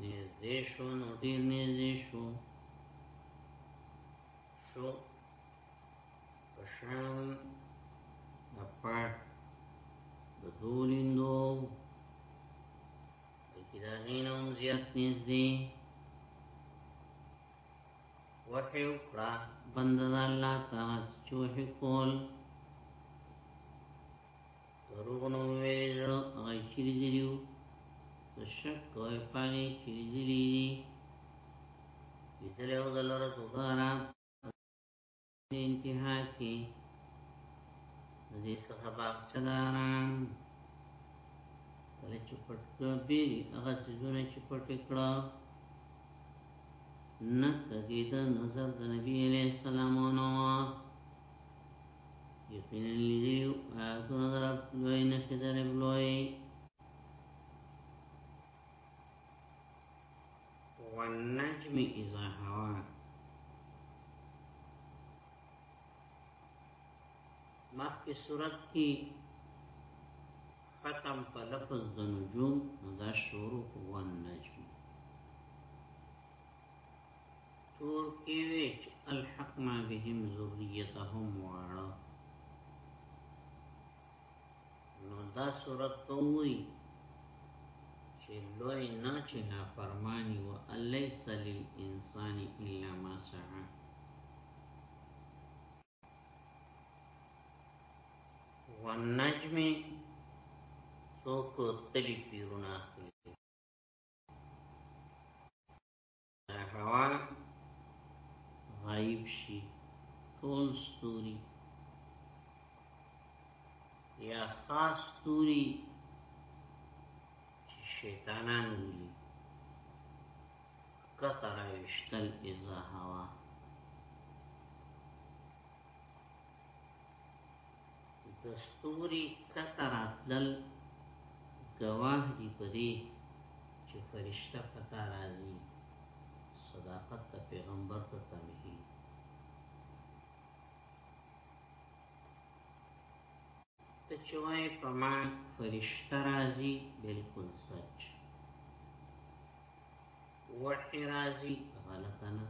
نږدې شو نو ډیر نږدې شو شو پشان د پړ د دولیندو بلکې دا غین هم زیات نږدې وحی وکړه بنده د الله ته چوهې کول دروغ نه ویل هغه چې دیو د شک کوي پانی چې دیو دې دې له غلره دوه په انتها کې دې څخه باغچداران کله چې پټ به هغه څیزونه چې پټ کړه نه کګی د نظر د نبی علیہ السلام نو یقینا لیو آیاتونه در لوی نه خدای لوی والنجم اذا هوا مخکې صورت کې ختم په لفظ د نجوم دا شروع په ون نجم تور کې وچ الحق ما بهم ذریتهم واړه نو دا صورت کوي چې لوی نه چې نه فرمانی و الیس للانسان الا ما سعى والنجم سوک تلی پیرون اخلی روا غایب شي ټول ستوري یا خاص ستوري چې شیطانان ولي کثر وشتل ازا هوا دستوري کته راتلل گواه دی پدی چې فرشتہ پتا راځي صداقت ته پیغمبر ته تمهی ته چوای په ما فرشتہ راځي بالکل سچ وحی راځي غلطنه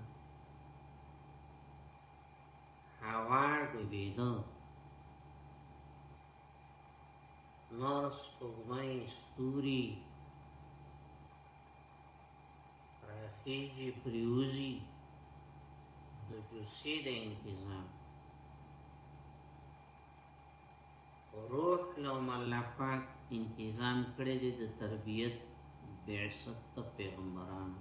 هوا ډوبېده نور سپوږمۍ ستوري راخېږي پریوزي د جوسې د انتظام روح لو الله پاک انتظام کړی دی د تربیت بعثت پیغمبرانو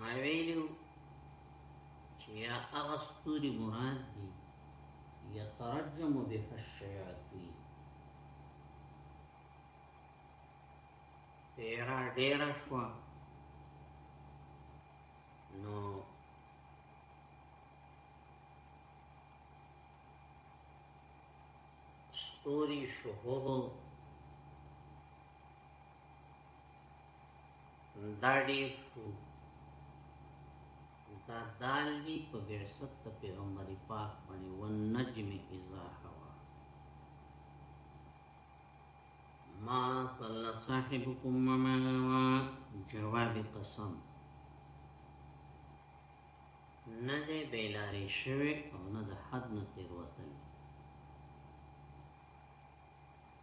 ما ویلو چې یا هغه ستوري مراد دي یترجم به الشیاطین پیرا ډیر شو نو ستوري شهوبو دا ډیر شو دا دال دی په بعثت د پیغمبر پاک باندې والنجم اذا هوا ما صلى صاحبكم وما غوا جواب قسم نه دی بیلاری شوی او نه د حد نه تیر وتلی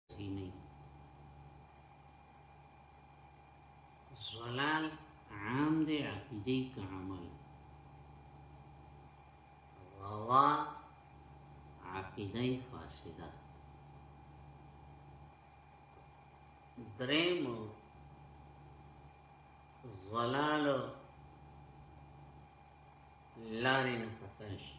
صحیح نه زلال عام دی عقیده که عمل غوا عقیده فاسده درم زلال لارې نه پتن شي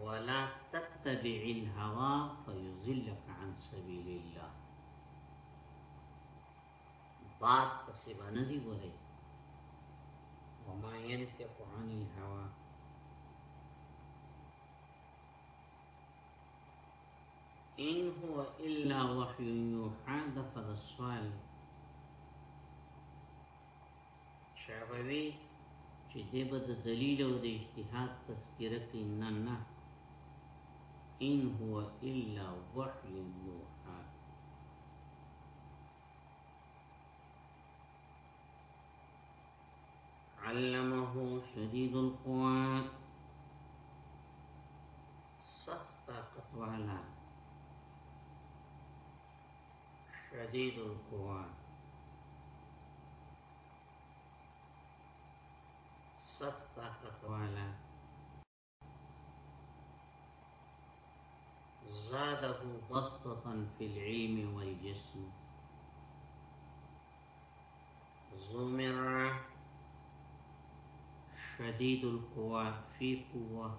ولا تتبع الهوى فيظلك عن سبيل الله بعد فسبا نزي ولي وما ينفق عن الهوى إن هو إلا وحي يوحى دفل السؤال شابوي چې د به د دلیل او د اجتهاد تذکره کوي نه نه ان هو الا وحی یوحا علمه شدید القوا سخت طاقت والا شديد القوى صفق زاده بسطة في العلم والجسم زمر شديد القوى في قوة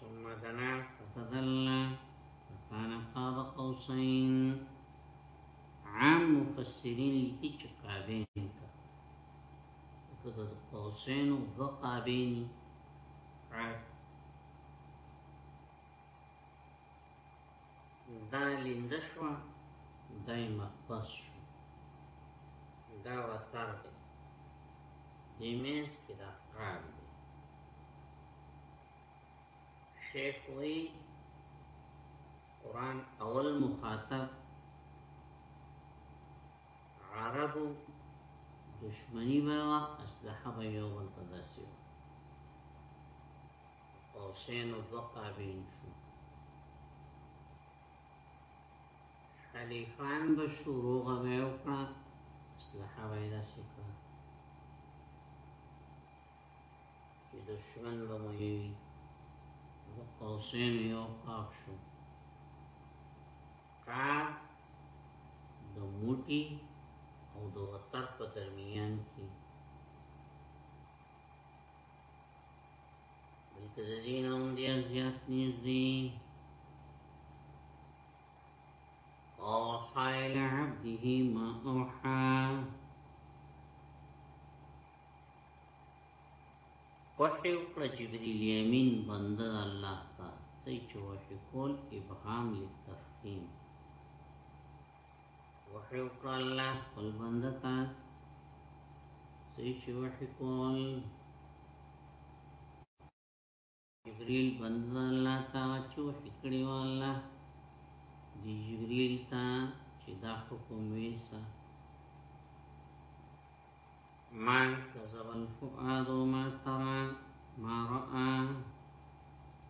ثم دنا فتدلى فكان قاب قوسين عام مفسرين لتيك قابين كده قوسين وقابين عاد دا لینده شو دای مقبس شو دا وتر دی دیمیز که دا قرار دی شیخ وی قرآن اول مخاطب عربو دشمنی بوا اسلحه به یو بل تداسیو حسین و دو قابین شو خلیفان به شروع غوی وکړه اصلحه به یې داسې کړه چې دشمن به مو یې وي دو قوسین یو قاب شو قاب د موټي او د وتر په درمیان کې بلکې د دین هم دی زیات نږدې او حائل عبده ما اوحا وحی وکړه جبرئیل امین بنده الله ته سې چې وحی کول ابهام لتفهیم وحی وکړ الله خپل بنده ته څه چې وحی کول جبريل بنده الله ته چې وحی کړی و الله دی جبريل ته چې دا حکم ویسا ما كذب الفؤاد ما ترى ما رأى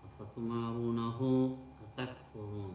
أفتمارونه أتكفرون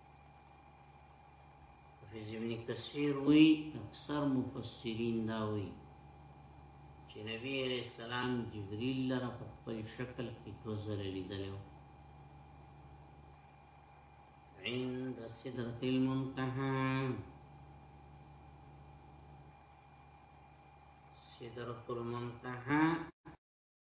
حافظ ابن کثیر وی اکثر مفسرین دا وی چې نبی علیہ السلام جبرئیل لره په خپل شکل کې دوزر لیدلو عند سدرة المنتهى سدرة المنتهى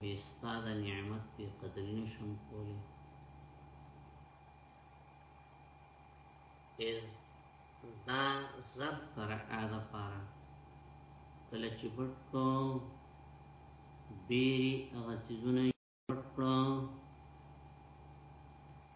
بی استاد نعمت بی قدری نشم کولی از دا زب پر آده پارا کله چې پټ کو بیری هغه چیزونه پټ کړو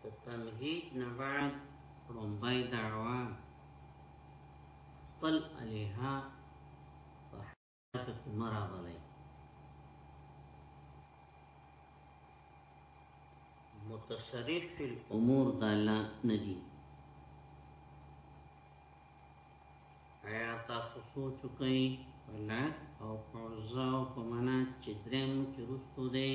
د تمهید نه بعد رومبای دعوه خپل علیها په حیاتو کې مرا بلای متصرف فی الامور دا الله ندی آیا تاسو سوچ کوئ الله او قرزا او پمنا چې درم چې رستو دی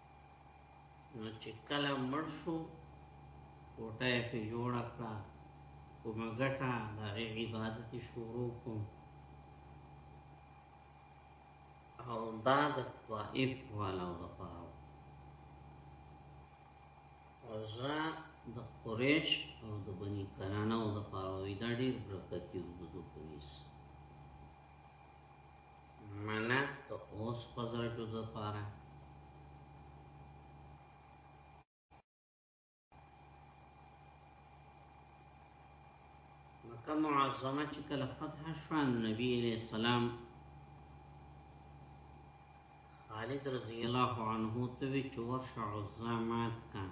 نو چې کله مړ شو کوټه یې پرې جوړه کړه کومه ګټه د هغې عبادت یې شروع کړو او دا د طائف والاو دپاره او زه د قریش او د بني کنانه او د پاره وی دا ډیر برکتی وو د دوی منه ته اوس خزر جو د پاره مکه معظمه چې کله فتح شو نبی علیہ السلام خالد رضی الله عنه ته وی چور شعو زمات کان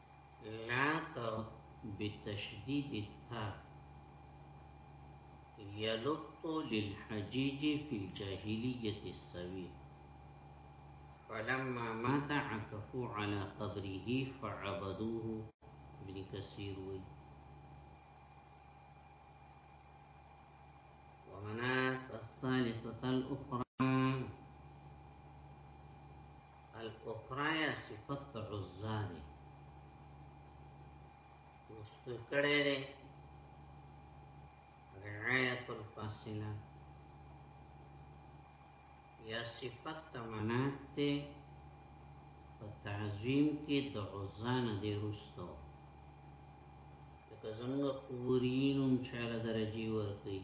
لا تر بتشدید التاق يلط للحجيج في الجاهلية السوي فلما مات عكفوا على قبره فعبدوه ابن كثير ومناة الثالثة الأخرى الاخرایا صفت عزا دی مستر کړی دی رعایت الفاصله یا صفت تمنات دی په تعظیم کې د عزا نه دی رستو لکه زموږ پورینو چاله درجی ورکوي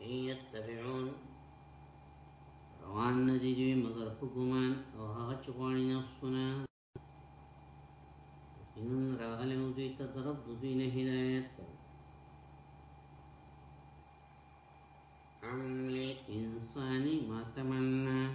یتبعون روان ندی دوی مگر حکومان او هغه چغوانی نفسونه انن راغلی او دوی تا طرف دوی نه هدایت عمل انسانی ما تمنا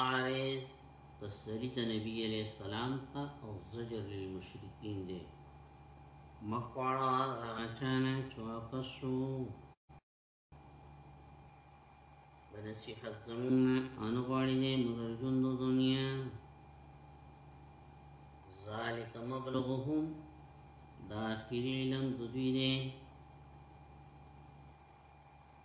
عارض تسلی د نبی علیہ السلام ته او زجر للمشرکین دی مخواړه اچانه چواپس شو د نصیحت زمون انو غواړي نه مگر ژوند دنیا ذالک مبلغهم دا اخیری علم دوی نه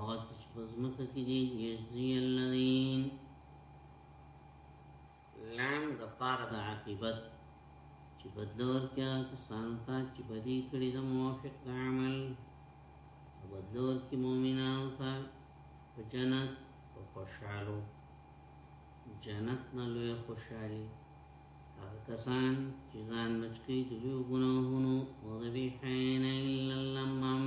هغه څه چې پزمکه کې دي یزي الذین لام د پاره د عاقبت چې بدلور کې کسان ته چې بدی کړی د موافق عمل بدلور کې مؤمنانو ته په جنت او خوشحالو جنت نه لوی خوشحالي هغه کسان چې ځان مچکی د لوی ګناهونو او د بی حین الا لمم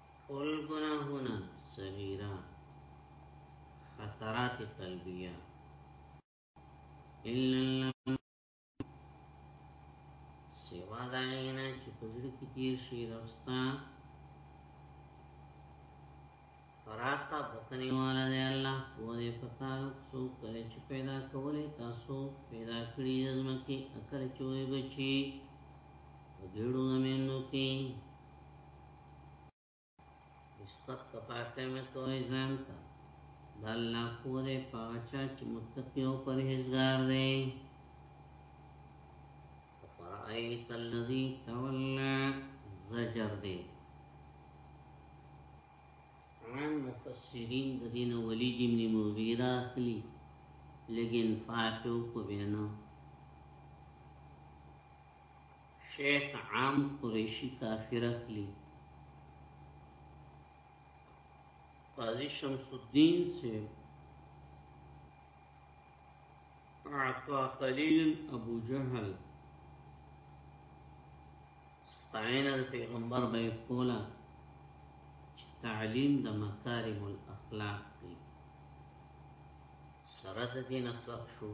قل گناهونه صغیره خطرات قلبیه الا اللهم سوا دا غینا چې پزړ کې تیر شي رستا فراتا بکنی والا دی الله کو دې پتا سو کله چې پیدا کولې تاسو پیدا کړی ځمکه اکر چوي بچي ګړو مې نو کې نسبت په پاکه مې کوي ځان ته د الله پورې پاچا چې متقي او پرهیزګار دی فرأيت الذي تولى زجر دی عن مفسرین د دین ولید ابن مغیره اخلي لګین فاتو کو بینو شیخ عام قریشی کافر اخلی قاضی شمس الدین سے اعطا قلیل ابو جهل ستعین د پیغمبر به کولا تعلیم د مکارم الاخلاق دی سره د دین سب شو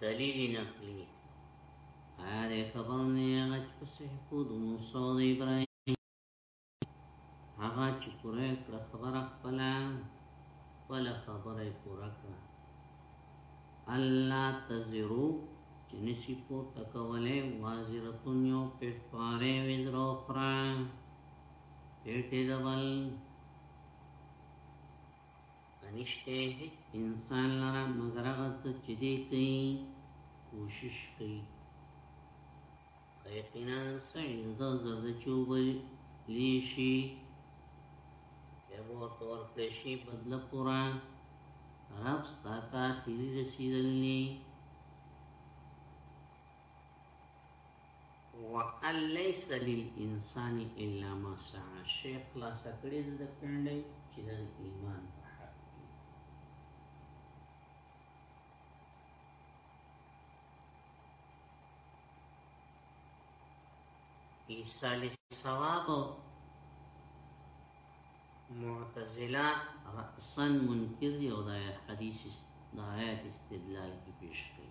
دلیل نقلی هره خبر نه هغه چې په صحیح کو د موسی او ابراهیم هغه چې پوره کړ خبره خپل خپل خبره پوره کړ الله تزرو چې نشي کو تکولې وازرتون یو پټواره وزر اخرى پټې دبل نشته هیڅ انسان لره مگر هغه څه چې دی کوي کوشش کوي یقینا سعی د زړه چوبل لیشي یو تور پېشي بدل پورا رب ستا تا تیری رسیدلنی وان ليس للانسان الا ما سعى شیخ خلاص کړی د پندې چې د ایمان په حق دی ایصال ثواب معتزله رأسا منکر دی او دا حدیث دا آیت استدلال کی پیش کړي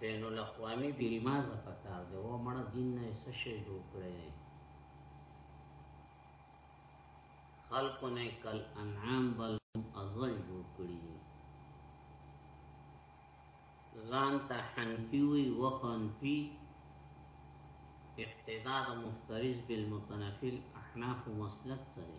بین الاقوامی بیمازه پکار دی و مړه دین نه څه شی جوړ کړی دی خلق نه کل انعام بل ازل جوړ کړی دی ځان ته حنفی وی و حنفی اقتدا د مفترض بالمتنفل احناف مسلک سره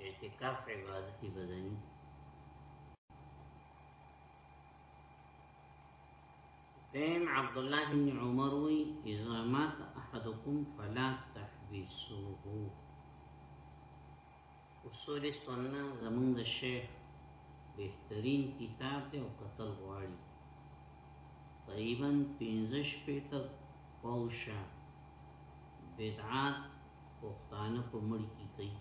اعتکاف عبادت بدنی تیم عبد الله بن عمر وی اذا مات احدكم فلا تحبسوه اصول سنه زمون د شیخ بهترین کتاب دی او قتل غواړي تقریبا 15 شپې تک پوشه بدعات پښتانه په مړی کی کوي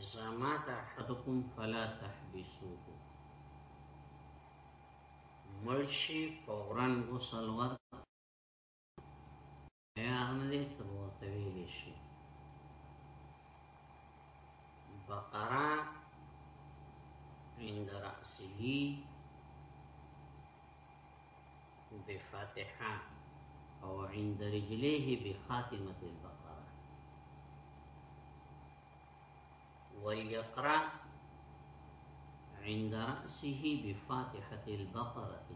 اذا مات احدكم فلا تحبسوه مرشي فورا غسل ورک یا هم دې سبو ته ویل شي بقره عند رأسه بفاتحة أو عند رجليه بخاتمة البقرة وليقرأ عند رأسه بفاتحة البقرة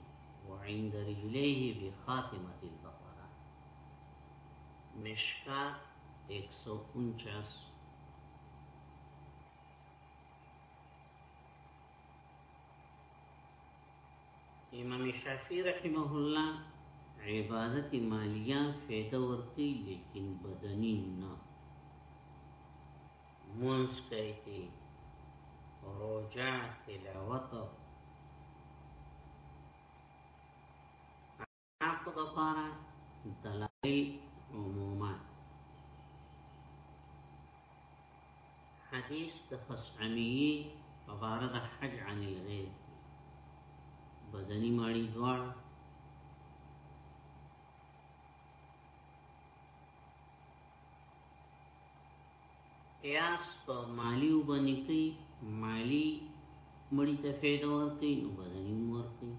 وعند رجليه بخاتمة البقرة مشكا اكسو 149 امام شافی رحمه اللہ عبادت مالیان فیدا ورقی لیکن بدنی نا منځ کوي کی روجا تلاوت حق د پاره دلایل عموما حدیث د خصعمی مبارد حج عن الغیر بدنی ماړی دوار قیاس په مالی وبنی کئی مالی مړی ته فیده ورکی نو بدنی مورکی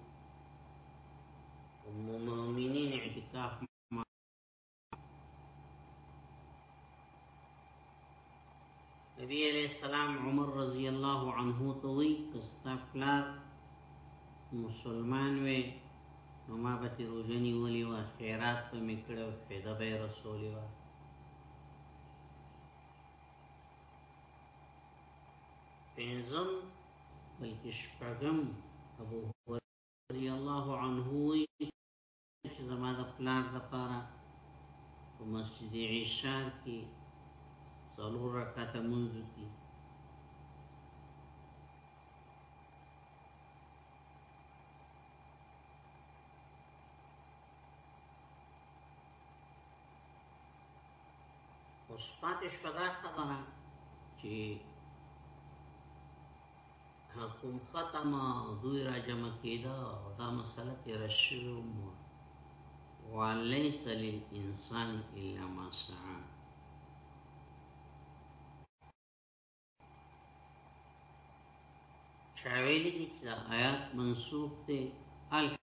ام مومنین اعتکاف نبی علیہ السلام عمر رضی اللہ عنہ توی کستا پلار مسلمان وی نو ما بتی روجنی ولی و خیرات پا مکڑو فیده بی رسولی و پینزم بلکې شپږم ابو رضی الله عنه وی چې زما د پلان لپاره په مسجد عشاء کې څلور رکعات مونږ دي اوس پاتې شوه دا خبره چې حکم ختم دوی را جمع کېده او دا مسله تېره شوې وه ولیس للانسان الا ما سعی چاویلی دی که آیات منصوب دی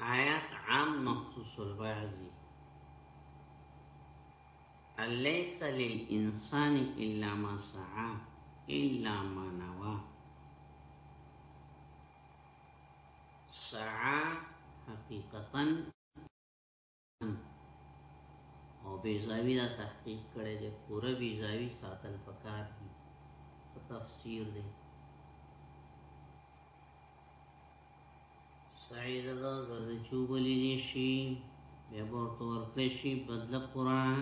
آیات عام مخصوص البعضی أليس للإنسان إلا ما سعى إلا ما نوى سعى حقیقتا او بیزاوی دا تحقیق کړی دی پوره بیزاوی ساتل پکار دی په تفسیر دی سعید دا زرد چوبلی نیشی بیا بورتو ورکلشی بدل قرآن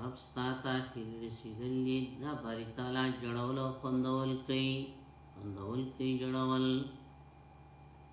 رب ستا تا تیر رسیدل دی دا باری تالا جڑول او خندول کئی خندول کئی جڑول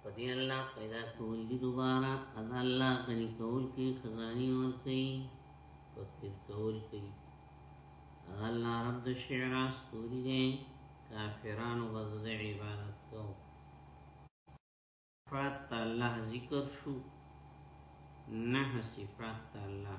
په دې الله پیدا کول دي دوباره اذا الله غني کول کې خزاني ورته په تل کول کې الله رب د شعر استوري دي کافرانو وزد عبادت کو فات الله ذکر شو نه صفات الله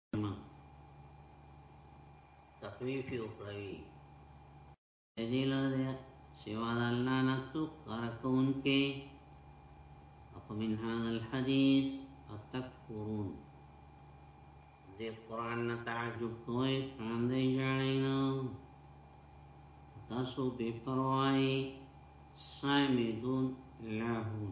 تخویف اخروی دې له سوا د الله نه څوک غرقون کې اقو من هذا الحديث اتکفرون دې قران نه تعجب کوئ قران دې ځای نه تاسو بے پروايي سامدون لاهون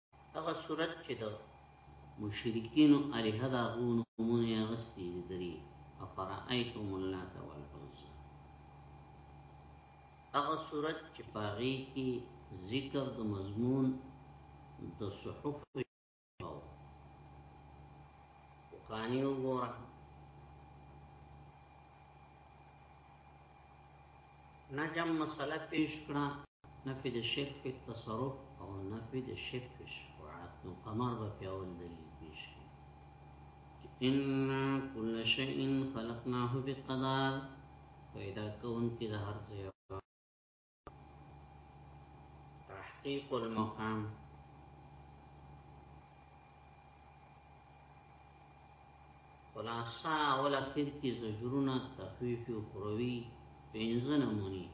هغه صورت چې د مشرکینو الها د هغو نومونه یې اخیستي دي درې افرأیتم اللات والعزی هغه صورت چې په هغې کې ذکر د مضمون د صحف او قانی وګوره نجم مسله پیش کړه نفی د شرک په تصرف او نفی د شرک په شفاعت نو قمر به په اول دلیل پیش کړي ان کل شیء خلقناه بقدر پیدا کون کی د هر ځای تحقیق المقام خلاصا اول اخر کې زجرونه تخویف او خروي پنځه نمونی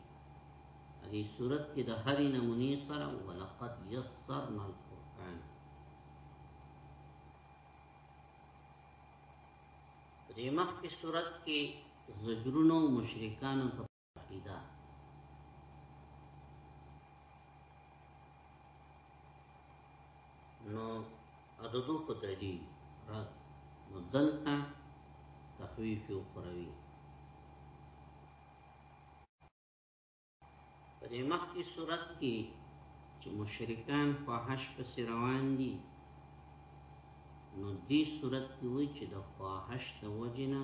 دې صورت کې د هرې نمونی سره ولقد یسرنا القرآن دې مخکې صورت کې زجرونو مشرکانو عقیده نو عددو په دلیل رد نو دلتا تخویف او قروی په دې مخکې صورت کې چې مشرکان فاحش پس روان دي نو دې صورت کې وایي چې د فاحش د وجنه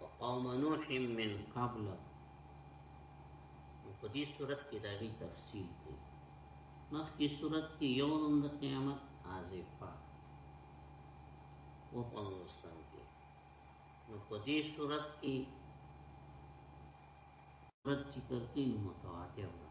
وقوم نوح من قبل په دې صورت کې دا غي تفصیل دی مخکې صورت کې یو نوم د قیامت عازفه و پنځوستم کې نو په دې صورت کې صورت چې کوي متواتر ده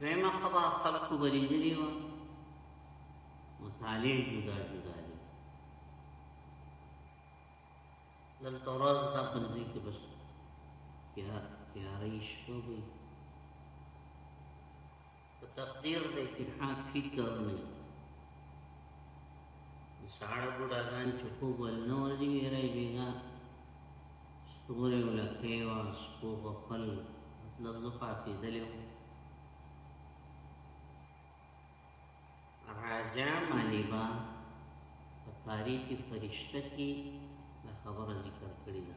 دویمه خبر خلقو بلیدلی و مطالعه جدا جدا دی دلته ورځ دا پنځه کې بس کیا کیا رئیس شو په تقدیر د اتحاد فکر نه ساړه بډاګان چې خوب ولنه ورځي ویره بیګا ستوري ولکه وا سپو خپل مطلب زه پاتې دلې راجا مالیبا په تاریخ فرشته کې د خبره ذکر کړی ده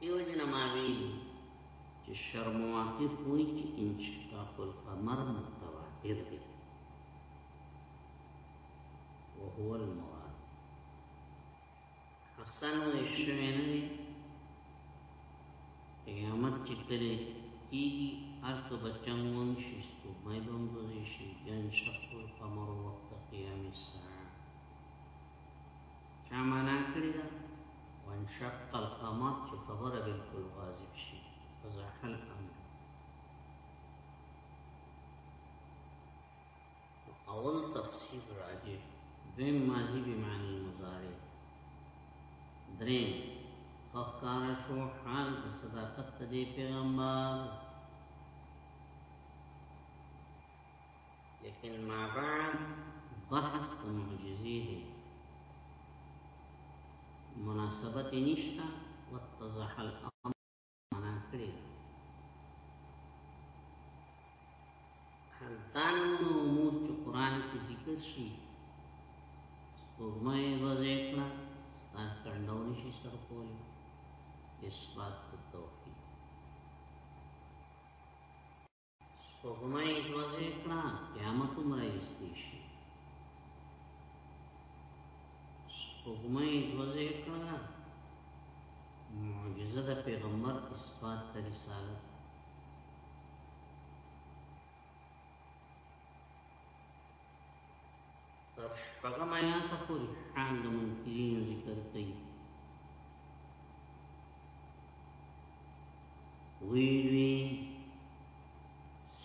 دیو جن ما ویلی چې شرمواقف وی چې انشقاق القمر متواتر دی وهو المراد حسن و اشوین دی قیامت چې کله کیږي ارڅ بچنګ مون شي سپوږمۍ بم دوزي شي جن شق القمر وقت قیام الساعه چا معنا کړی دا وانشق القمر چې خبره بالکل واضح شي وضاح الامر اول تفسیر راجع دیم ماضی به معنی مضارع دریم خفکار شو حال د صداقت د پیغمبر لیکن ما بعد بحث د معجزې دی مناسبت نشته وتضح الامر معنا کړی هلتان امور چې قران کې ذکر شي سپوږمۍ وځي کړه ستاسو کندو نشي سر کولی اثبات توحید سپوږمۍ دوه ذکرا قیامت هم راوستي شي سپوږمۍ دوه ذکرا معجزه د پیغمبر اثبات د رسالت تر شپږم آیات پورې حال د منکرینو ذکر کوي وی وی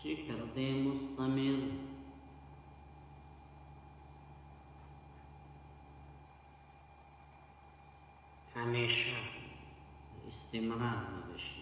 شکر دې مستمر همیشه استمرار نبشي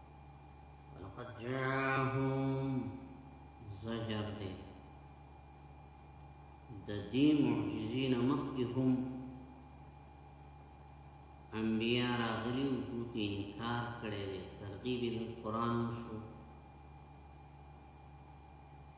ولقد جاءهم زجر دی د دې معجزین مخکې هم انبیا راغلی او دوی انکار کړی دی ترغیب قرآن شو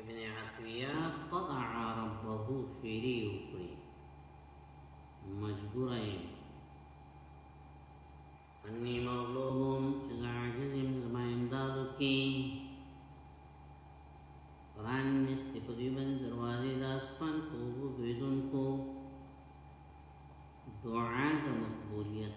ابن عطیه قطع ربه فیری وکړي مجبور یم انی مغلوبم چې عاجز یم زما امداد وکړي قرآن نشتی په دوی باندې دروازې د اسمان په اوبو دویدونکو دعا د مقبولیت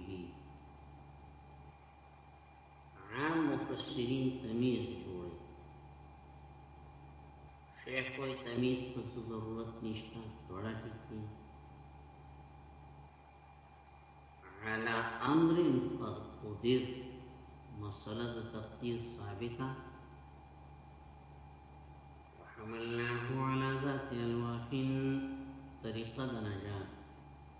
به عام مفسرین تمیز جوړي شیخ کوئی تمیز په ضرورت نشته ټوله ټیک دی على امر قد قدر مسله د تقدیر ثابته وحملناه على ذات الواح طریقه د نجات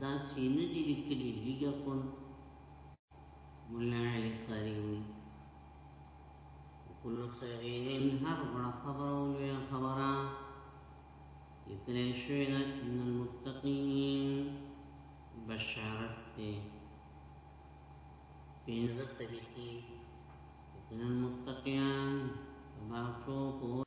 دا سینه دی لیکلی لیګا کون مولا علی قاری وی کل صغیرین هر غړ خبر او لوی خبره اتنه شوی نه ان المتقین بشارت دی پینځه طریقې ان المتقین باچو کو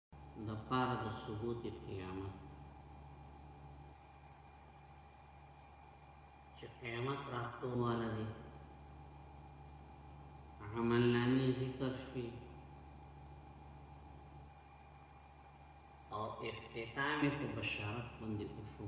د پاره د ثبوت قیامت چې قیامت راتلو والا دی عمل نامی ذکر شوی او اختتام په بشارت باندې وشو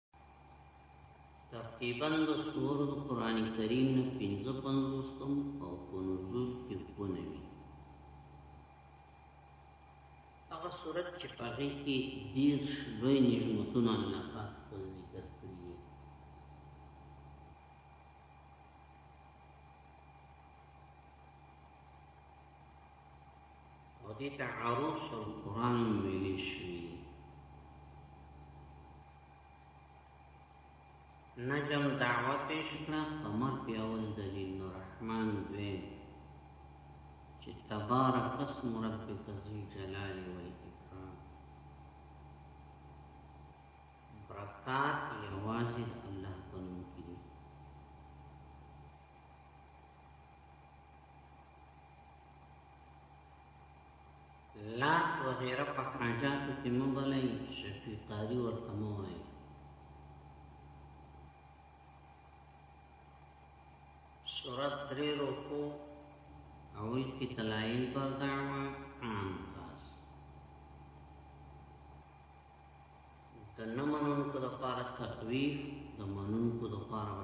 تقریبا د سورو د قران کریم نه 55 او په نزول کې په نوي هغه صورت چې په هغه کې ډیر لوی نعمتونه الله پاک په ذکر کړی دي او دې ته عروس القرآن ویلی شوی نجم دعوه پیش کړه قمر په اول دلیل الرحمن دوی چې تبارک اسم ربک ذی جلال و اکرام برکات یوازې الله په نوم لات وغیره په حاجاتو کې مو بلای شفیع قاری ورته مو وایي سورت درې روکو او کی تلایل پر دعوا عام خاص د نمنون کو د پاره تخویف د منون کو د پاره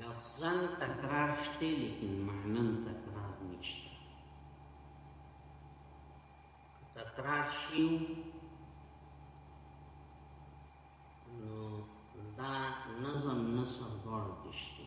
لفظا تکرار شته لیکن معنا تکرار نشته تکرار شي نو دا نظم نصر دوړ کشته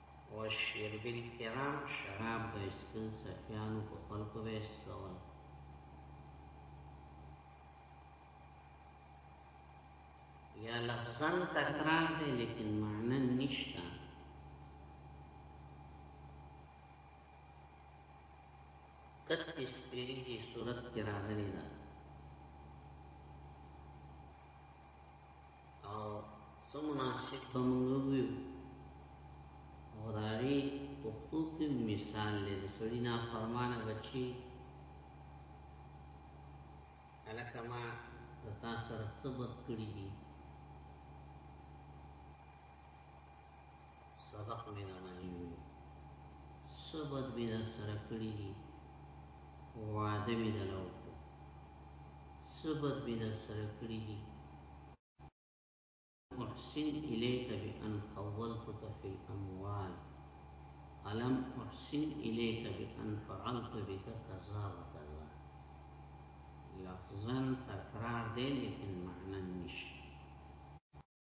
و شرب الکرام شراب به اسکل سفیانو په خلکو به استول یا لفظن تکرار دی لیکن معنی نشتا کت اس پیری کی صورت کی راغلی دا او سمناسب بمنګویو او داری حقوق مثال لی دسولی نا فرمانه بچی علاکه ما دتا سر ثبت کری دی سبق مې را نه نیولی څه بد مې در سره کړي دي واده مې دله وکړو څه بد مې در سره کړي دي احسن الیک بان خولتک فی الاموال الم احسن الیک بان فعلت بک کذا و کذا لفظا تکرار دی لیکن معنی نشته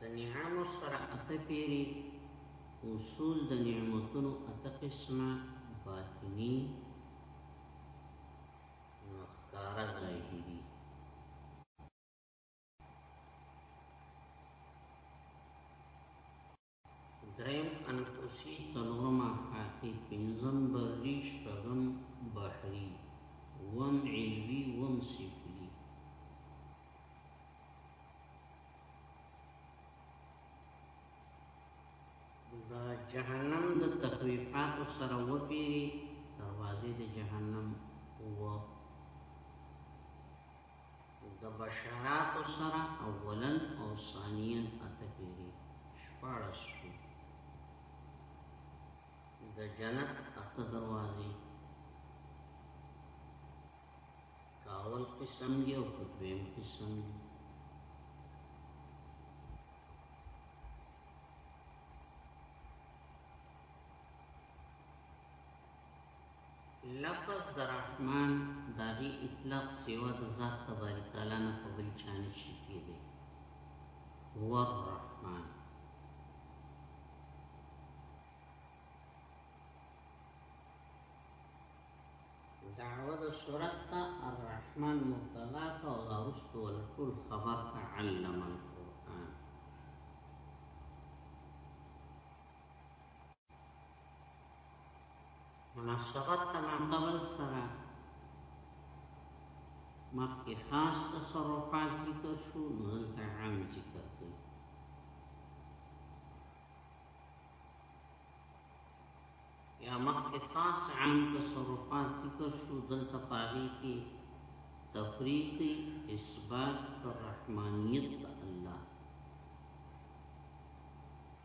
د نعم سره اته پیری اصول د نعمتونو اته قسمه باطنی نخکارا ظاهری دریم انفسی څلورم افاقی پنځم بری شپږم بحری وم علوی وم سفلی دا جهنم د تخویفات سره وپیری دروازه د جهنم و د بشارات سره اولن او ثانیا اته پیری شپارس شو د جنت اته دروازې کاول قسم دی او دویم قسم دی لفظ د رحمان داغي اطلاق سوا د ذات تباری تعالی نه په بل چا نشي کېدی هو الرحمن دعوه د صورت ته الرحمن مبتلا ته او دا رسو ولکل خبر ته علم القرآن مناسبت د ماندول سره مخکې خاص تصرفات ذکر شو نو دلته عام ذکر کړي یا مخکې خاص عام تصرفات ذکر شو دلته پاغي کې تفریق اثبات الرحمانیت الله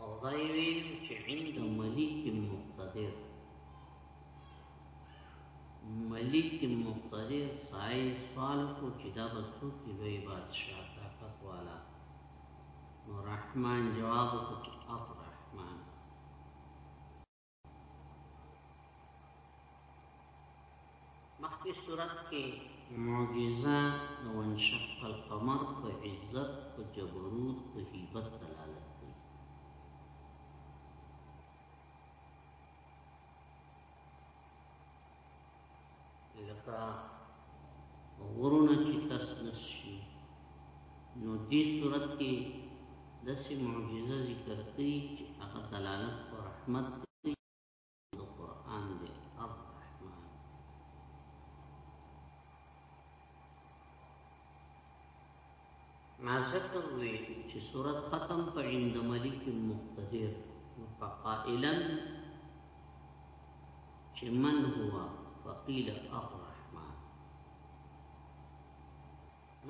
او دا یې ویل چې عند ملک مقتدر ملک مقتدر سای سوال کو چې دا به څوک وي بادشاہ طاقت والا نو رحمان جواب کو چې اپ رحمان مخکې صورت کې معجزه د وانشق القمر په عزت په جبروت په هیبت دلالت کوي لکه غرونه چې تسنس شي نو دې صورت کې داسې معجزه ذکر کړي چې هغه دلالت او رحمت کوي د قران دی الرحمن ما ذکر ویل چې صورت ختم په عند ملک مقتدر فقائلا چې من هو فقیل الرحمن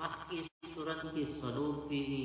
مخکې صورت کې سلور پیری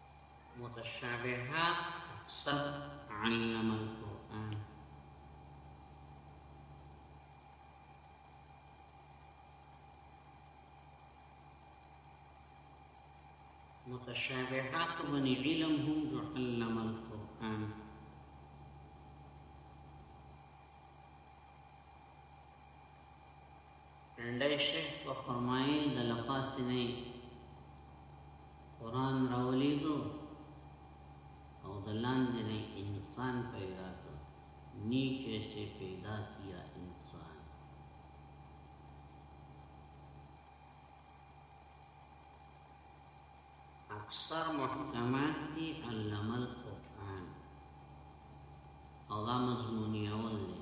متشابهات احسن علم القرآن متشابهات من علم هم علم القرآن رنده شیخ په خرمایل د لپاس نه قران راولیدو او د لاندې نه انسان پیدا کړ نیچه سے پیدا کیا انسان اکثر محکمات دی علم القرآن او دا مضمونی اول دی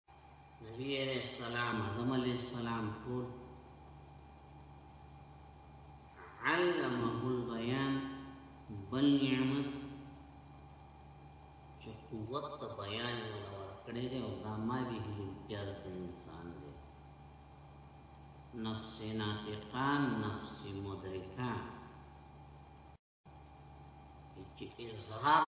نبی علیہ السلام آدم علیہ السلام ټول علمه البیان بل نعمت چې قوت ته بیان ولور کړی دی او دا ما به امتیاز د انسان دی نفس ناطقان نفس مدرکان چې اظهار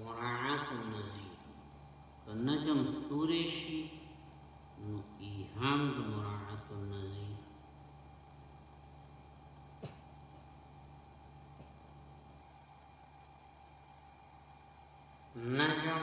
مراعات النزی که نجم ستوری شي نو ایهام د مراعات النزی نجم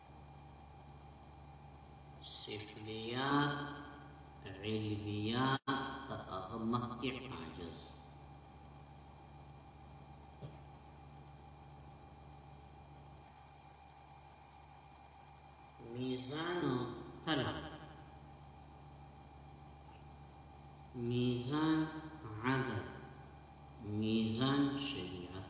سفلیات علمیات تا اغا مخی عاجز میزان طلب میزان عدد میزان شریعت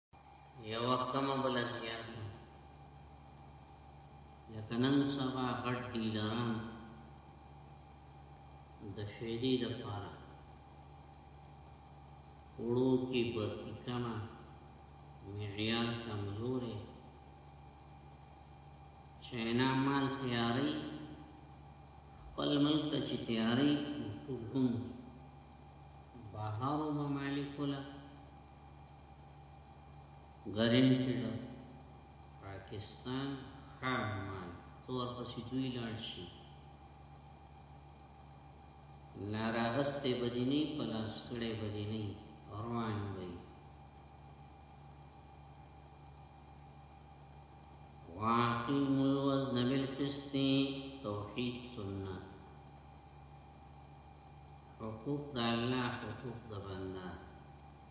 یو وخت ما بل زیات لکه نن سبا غټ ډیلران د شیدی د پاره وړو کې برکی کما معیار کمزورې چینا مال تیاری خپل ملک ته چې تیاری ټول هم بهارو ممالک له غریم کې ده پاکستان خام مال تور پسې دوی لاړ شي ناراغسته بدینی پلاس کړي بدینی روان وي واقیم الوزن بالقسط توحید سنت حقوق د الله حقوق د بنده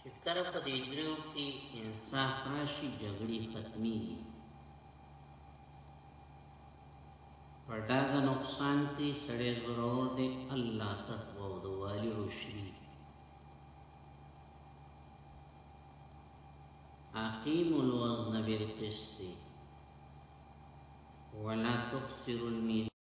چې کله په دې درو کې انصاف راشي جګړې ختميږي پرداګه نقصان تی سړې ضرور دې الله تقوا او دوالي روشي اقیم الوزن بالقسط ولا تخسر الميزان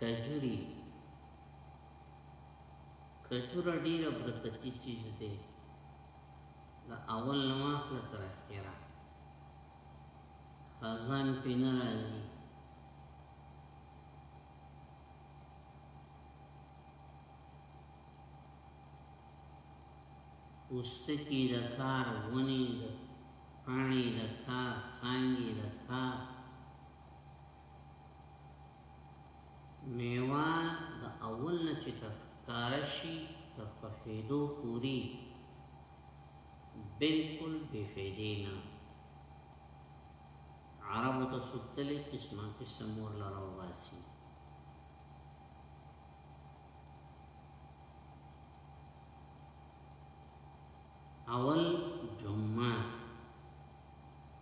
کجوري کجوره ډیره برکتی چیز ده دا اول نواخله تر اخیره خزان پی نرازی پوستکی د کار ونی د پانی د کار څنګه د کار ميوه د اول نه چې تر ښکاره شي تر پخېدو پوري بالکل بې فایدې نه عربو ته سوتلې قسمه قسم مور لره واسي اول جمعه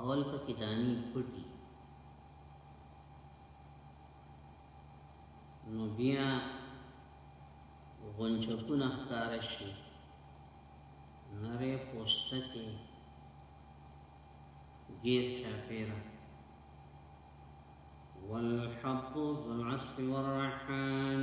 اول پکې دانی پټي نو بیا غنچکونه ښکار شي نره پوسته کې غیر چاپیره والحب ذو العصف والرحان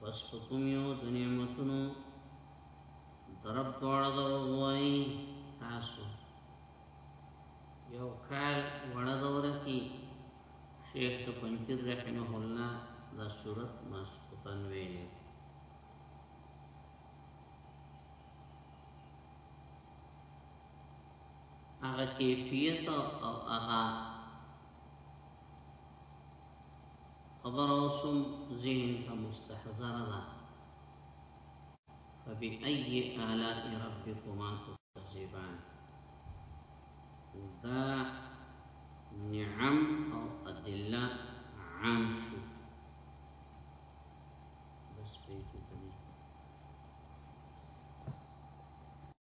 پس پکم یو د نعمتونو درب دوړه دور وای تاسو یو کال وړه دور کی شیخ تو پنځیر رحمه الله دا صورت ماسقطن ویلی هغه کیفیت او هغه خبر اوسم ذهن ته مستحضره ده فبأي آلاء ربكما تكذبان دا نعم أو أدلة عام شو